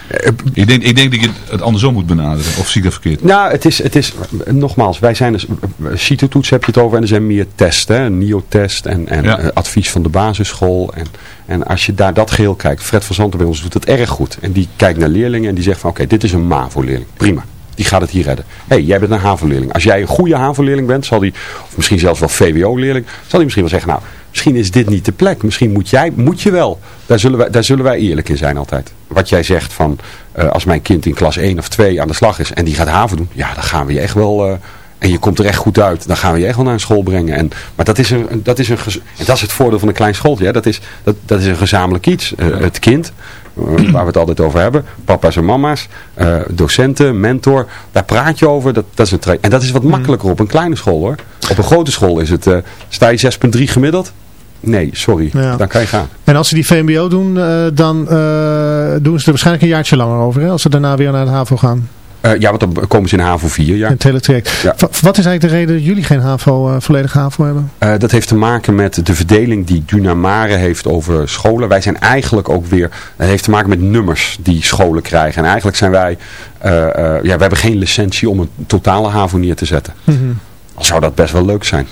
Ik denk, ik denk dat je het andersom moet benaderen, of zie ik dat verkeerd? Nou, het is, het is, nogmaals, wij zijn dus, CITO-toets heb je het over en er zijn meer testen, hè, een NIO-test en, en Ja. eh, advies van de basisschool. En, en als je daar dat geheel kijkt, Fred van Zanten bij ons doet het erg goed. En die kijkt naar leerlingen en die zegt van, oké, dit is een MAVO-leerling, prima. Die gaat het hier redden. Hé, hey, jij bent een HAVO-leerling. Als jij een goede HAVO-leerling bent, zal die, of misschien zelfs wel VWO-leerling, zal die misschien wel zeggen, nou, misschien is dit niet de plek. Misschien moet jij, moet je wel. Daar zullen wij, daar zullen wij eerlijk in zijn altijd. Wat jij zegt van, eh, als mijn kind in klas 1 of 2 aan de slag is en die gaat HAVO doen, ja, dan gaan we je echt wel... eh, en je komt er echt goed uit, dan gaan we je echt wel naar een school brengen. En, maar dat is, een, dat, is een, en dat is het voordeel van een klein schooltje. Hè? Dat, is, dat, dat is een gezamenlijk iets. Eh, het kind, eh, waar we het altijd over hebben. Papa's en mama's, eh, docenten, mentor. Daar praat je over. Dat, dat is een en dat is wat makkelijker op een kleine school hoor. Op een grote school is het, sta je 6.3 gemiddeld? Nee, sorry. Ja. Dan kan je gaan. En als ze die VMBO doen, dan doen ze er waarschijnlijk een jaartje langer over. Hè? Als ze daarna weer naar de HAVO gaan. Eh, ja, want dan komen ze in HAVO 4. Ja. Het hele traject. Ja. Wat is eigenlijk de reden dat jullie geen HAVO, eh, volledige HAVO hebben? Eh, dat heeft te maken met de verdeling die Dunamare heeft over scholen. Wij zijn eigenlijk ook weer, het heeft te maken met nummers die scholen krijgen. En eigenlijk zijn wij, ja, we hebben geen licentie om een totale HAVO neer te zetten. Al zou dat best wel leuk zijn.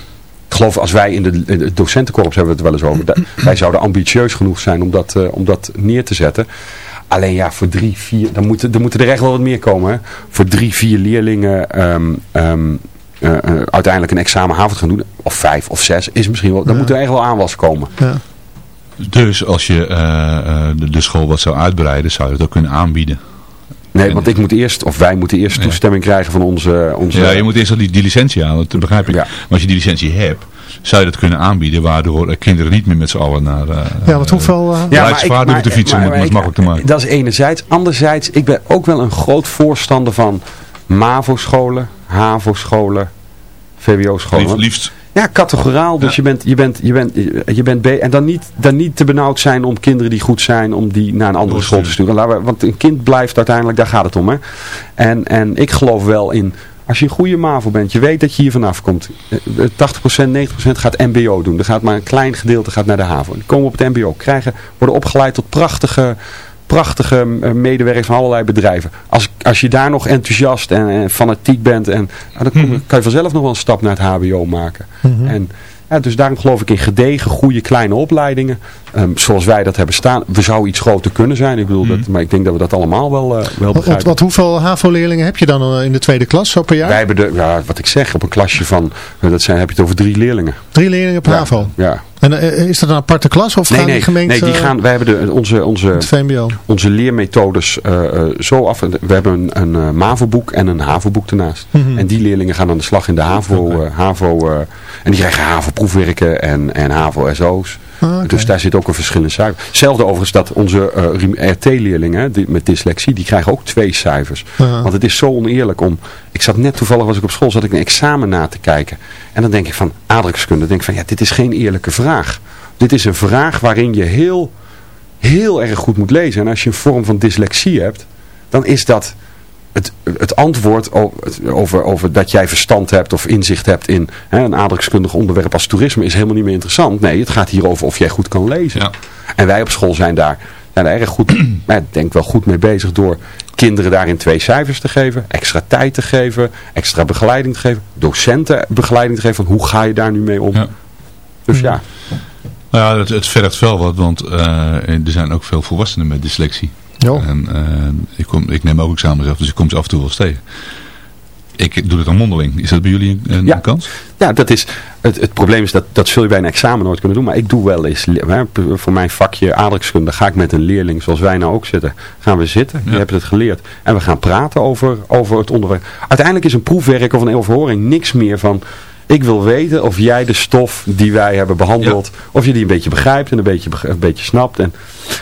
Ik geloof als wij in, de, in het docentenkorps hebben we het wel eens over. Wij zouden ambitieus genoeg zijn om dat, om dat neer te zetten. Alleen ja, voor drie, vier, dan moeten, dan moeten er echt wel wat meer komen. Hè? Voor drie, vier leerlingen ehm, ehm, eh, eh, uiteindelijk een examen HAVO te gaan doen. Of vijf of zes is misschien wel, dan Ja. moet er echt wel aanwas komen. Ja. Dus als je eh, eh, de, de school wat zou uitbreiden, zou je het ook kunnen aanbieden. Nee, want ik moet eerst, of wij moeten eerst Ja. toestemming krijgen van onze... onze Ja, je moet eerst al die, die licentie halen, dat begrijp ik. Ja. Maar als je die licentie hebt, zou je dat kunnen aanbieden, waardoor kinderen niet meer met z'n allen naar uh, Ja, want hoeveel... eh, Ja, maar ik- hoeven te fietsen om het maar maar ik- makkelijk te maken. Dat is enerzijds. Anderzijds, ik ben ook wel een groot voorstander van MAVO-scholen, HAVO-scholen, VWO-scholen. Liefst, liefst Ja, categoraal. Dus je bent, je bent, je bent, je bent be- en dan niet, dan niet te benauwd zijn om kinderen die goed zijn, om die naar een andere school te sturen. Laten we, want een kind blijft uiteindelijk, daar gaat het om. Hè? En, en ik geloof wel in, als je een goede MAVO bent, je weet dat je hier vanaf komt. Eh, 80%, 90% gaat mbo doen. Er gaat maar een klein gedeelte gaat naar de HAVO. Die komen op het mbo, krijgen, worden opgeleid tot prachtige prachtige eh, medewerkers van allerlei bedrijven. Als, als je daar nog enthousiast en, en fanatiek bent, en, nou, dan kom- kan je vanzelf nog wel een stap naar het hbo maken. En, ja, dus daarom geloof ik in gedegen, goede kleine opleidingen. Ehm, zoals wij dat hebben staan. We zouden iets groter kunnen zijn. Ik bedoel, dat, maar ik denk dat we dat allemaal wel, eh, wel begrijpen. wat, hoeveel HAVO-leerlingen heb je dan eh, in de tweede klas zo per jaar? Wij hebben de, ja, wat ik zeg, op een klasje van, eh, dat zijn, heb je het over drie leerlingen. Drie leerlingen per HAVO. Ja. En is dat een aparte klas of Nee, gaan nee, die gemengd nee, die gaan, wij hebben de, onze, onze, het VMBO? onze leermethodes eh, eh, zo af. We hebben een, een MAVO-boek en een HAVO-boek ernaast. Mhm. En die leerlingen gaan aan de slag in de HAVO. eh, HAVO eh, en die krijgen HAVO-proefwerken en, en HAVO-SO's. Ah. Dus daar zit ook een verschil in cijfer. Hetzelfde overigens dat onze eh, RT-leerlingen met dyslexie, die krijgen ook twee cijfers. Want het is zo oneerlijk om... Ik zat net toevallig, was ik op school, zat ik een examen na te kijken. En dan denk ik van, aardrijkskunde, denk ik van, ja, dit is geen eerlijke vraag. Dit is een vraag waarin je heel, heel erg goed moet lezen. En als je een vorm van dyslexie hebt, dan is dat het, het antwoord over, over dat jij verstand hebt of inzicht hebt in hè, een aardrijkskundig onderwerp als toerisme is helemaal niet meer interessant. Nee, het gaat hier over of jij goed kan lezen. Ja. En wij op school zijn daar, zijn daar erg goed, nou, denk wel goed mee bezig door kinderen daarin twee cijfers te geven, extra tijd te geven, extra begeleiding te geven, docenten begeleiding te geven van hoe ga je daar nu mee om. Ja. Dus ja, Nou ja, het, het vergt wel wat, want eh, er zijn ook veel volwassenen met dyslexie. En eh, ik, kom, ik neem ook examen zelf, dus ik kom ze af en toe wel eens tegen. Ik doe het aan mondeling. Is dat bij jullie een, Ja. kans? Ja, dat is, het, het probleem is dat, dat zul je bij een examen nooit kunnen doen. Maar ik doe wel eens, hè, voor mijn vakje aardrijkskunde ga ik met een leerling zoals wij nou ook zitten. Gaan we zitten, je hebt het geleerd. En we gaan praten over, over het onderwerp. Uiteindelijk is een proefwerk of een overhoring niks meer van... Ik wil weten of jij de stof die wij hebben behandeld, of je die een beetje begrijpt en een beetje, een beetje snapt. En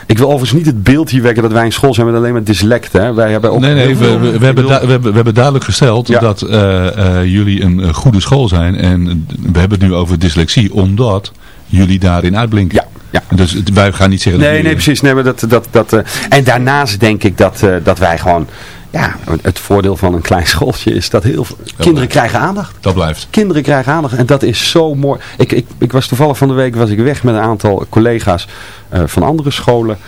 ik wil overigens niet het beeld hier wekken dat wij een school zijn met alleen maar dyslecten. Hè. Wij hebben ook Nee, nee, we, veel- we, we ik hebben bedoel- we, hebben, we hebben duidelijk gesteld dat eh, eh, jullie een eh, goede school zijn. En we hebben het nu over dyslexie, omdat jullie daarin uitblinken. Ja, Dus het- wij gaan niet zeggen... dat Nee, nee, jullie- precies. Nee, maar dat, dat, dat, en daarnaast denk ik dat, dat wij gewoon... Ja, het voordeel van een klein schooltje is dat heel veel... kinderen blijft. krijgen aandacht. Dat blijft. Kinderen krijgen aandacht en dat is zo mooi. Ik, ik, ik was toevallig van de week was ik weg met een aantal collega's eh, van andere scholen.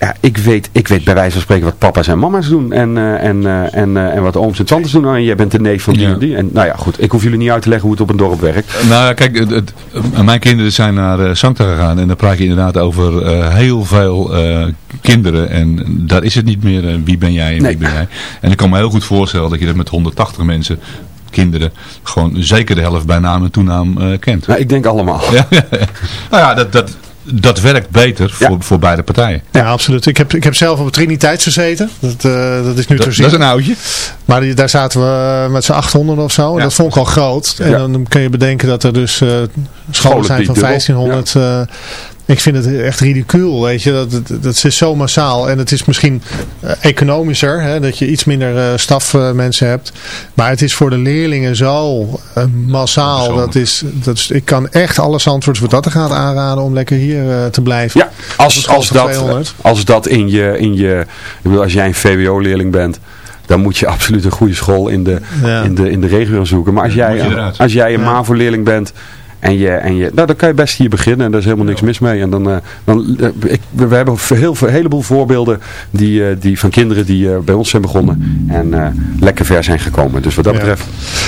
Ja, ik weet, ik weet bij wijze van spreken wat papa's en mama's doen. En, eh, en, eh, en, eh, en wat ooms en tantes doen. En jij bent de neef van die Ja. en die. En nou ja, goed. Ik hoef jullie niet uit te leggen hoe het op een dorp werkt. Nou ja, kijk, het, het- mijn kinderen zijn naar Sancta gegaan en dan praat je inderdaad over heel veel kinderen en daar is het niet meer wie ben jij en wie ben jij. En ik kan me heel goed voorstellen dat je dat met 180 mensen, kinderen, gewoon zeker de helft bij naam en toenaam kent. Nou, ik denk allemaal. Ja. Nou ja, dat, dat, dat werkt beter voor, voor beide partijen. Ja, absoluut. Ik heb, ik heb zelf op de Triniteit gezeten. Dat, eh, dat is nu Dat, te zien. dat is een oudje. Maar die, daar zaten we met z'n 800 of zo. En dat vond ik al groot. En Ja. dan kun je bedenken dat er dus eh, scholen Scholen zijn van dubbel. 1500. Eh, ik vind het echt ridicuul, weet je. Dat, dat, dat is zo massaal. En het is misschien eh, economischer, hè, dat je iets minder eh, stafmensen hebt. Maar het is voor de leerlingen zo eh, massaal. Dat is, dat is, ik kan echt alle antwoorden wat dat er gaat aanraden om lekker hier eh, te blijven. Ja, als, als, dat, 200. als dat in je, in je ik bedoel, als jij een VWO-leerling bent, dan moet je absoluut een goede school in de, Ja. in de, in de regio zoeken. Maar als jij, als jij een Ja. MAVO-leerling bent en je, en je, nou, dan kan je best hier beginnen en daar is helemaal niks mis mee. En dan, eh, dan, eh, ik, we hebben heel, veel- een heleboel voorbeelden die, eh, die, van kinderen die eh, bij ons zijn begonnen en eh, lekker ver zijn gekomen. Dus wat dat Ja. betreft,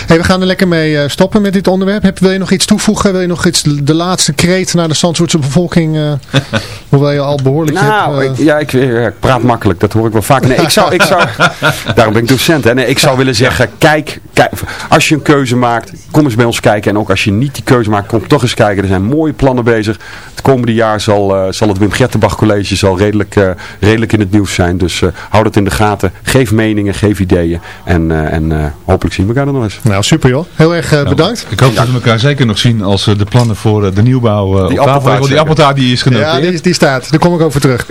Hey, we gaan er lekker mee eh, stoppen met dit onderwerp. Heb, wil je nog iets toevoegen? Wil je nog iets, de laatste kreet naar de Zandvoortse bevolking? eh, hoewel je al behoorlijk Nou, hebt, ik, ja, ik, ja, ik praat makkelijk, dat hoor ik wel vaak. Nee, ik zou, ik zou, daarom ben ik docent. Hè. Nee, ik zou willen zeggen, kijk, kijk, als je een keuze maakt, kom eens bij ons kijken. En ook als je niet die keuze maakt, kom toch eens kijken. Er zijn mooie plannen bezig. Het komende jaar zal, eh, zal het Wim Gertenbach College zal redelijk, eh, redelijk in het nieuws zijn. Dus eh, hou dat in de gaten. Geef meningen, geef ideeën. En, eh, en eh, hopelijk zien we elkaar er nog eens. Nou, super joh. Heel erg eh, bedankt. Ik hoop dat we elkaar zeker nog zien als de plannen voor de nieuwbouw eh, op tafel liggen. Die appeltaart die is genoteerd. Ja, die, die staat. Daar kom ik over terug.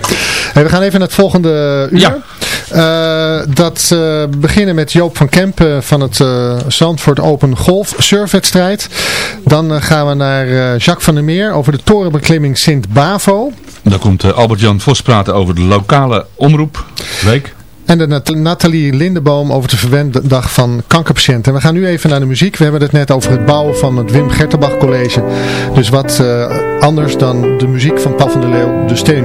Hey, we gaan even naar het volgende uur. Ja. Eh, dat eh, beginnen met Joop van Kempen van het eh, Zandvoort Open Golf Surfwedstrijd. Dan eh, gaan we naar eh, Jacques van der Meer over de torenbeklimming Sint-Bavo. Dan komt eh, Albert-Jan Vos praten over de lokale omroep. Week. En de Nat- Nathalie Lindeboom over de verwendag van kankerpatiënten. En we gaan nu even naar de muziek. We hebben het net over het bouwen van het Wim Gertenbach College. Dus wat eh, anders dan de muziek van Paul van der Leeuw, De Steen.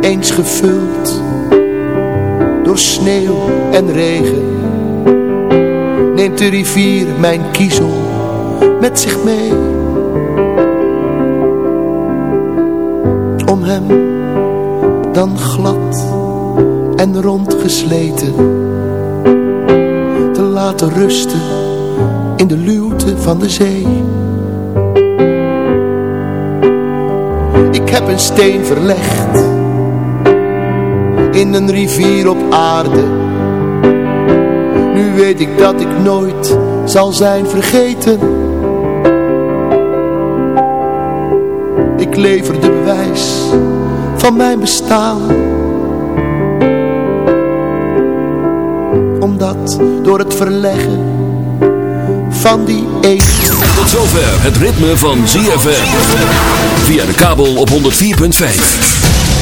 eens gevuld door sneeuw en regen. Neemt de rivier mijn kiezel met zich mee. Om hem dan glad en rondgesleten te laten rusten in de luwte van de zee. Ik heb een steen verlegd in een rivier op aarde. Nu weet ik dat ik nooit zal zijn vergeten. Ik lever de bewijs van mijn bestaan. Omdat door het verleggen van die ene... Tot zover het ritme van ZFM. Via de kabel op 104.5.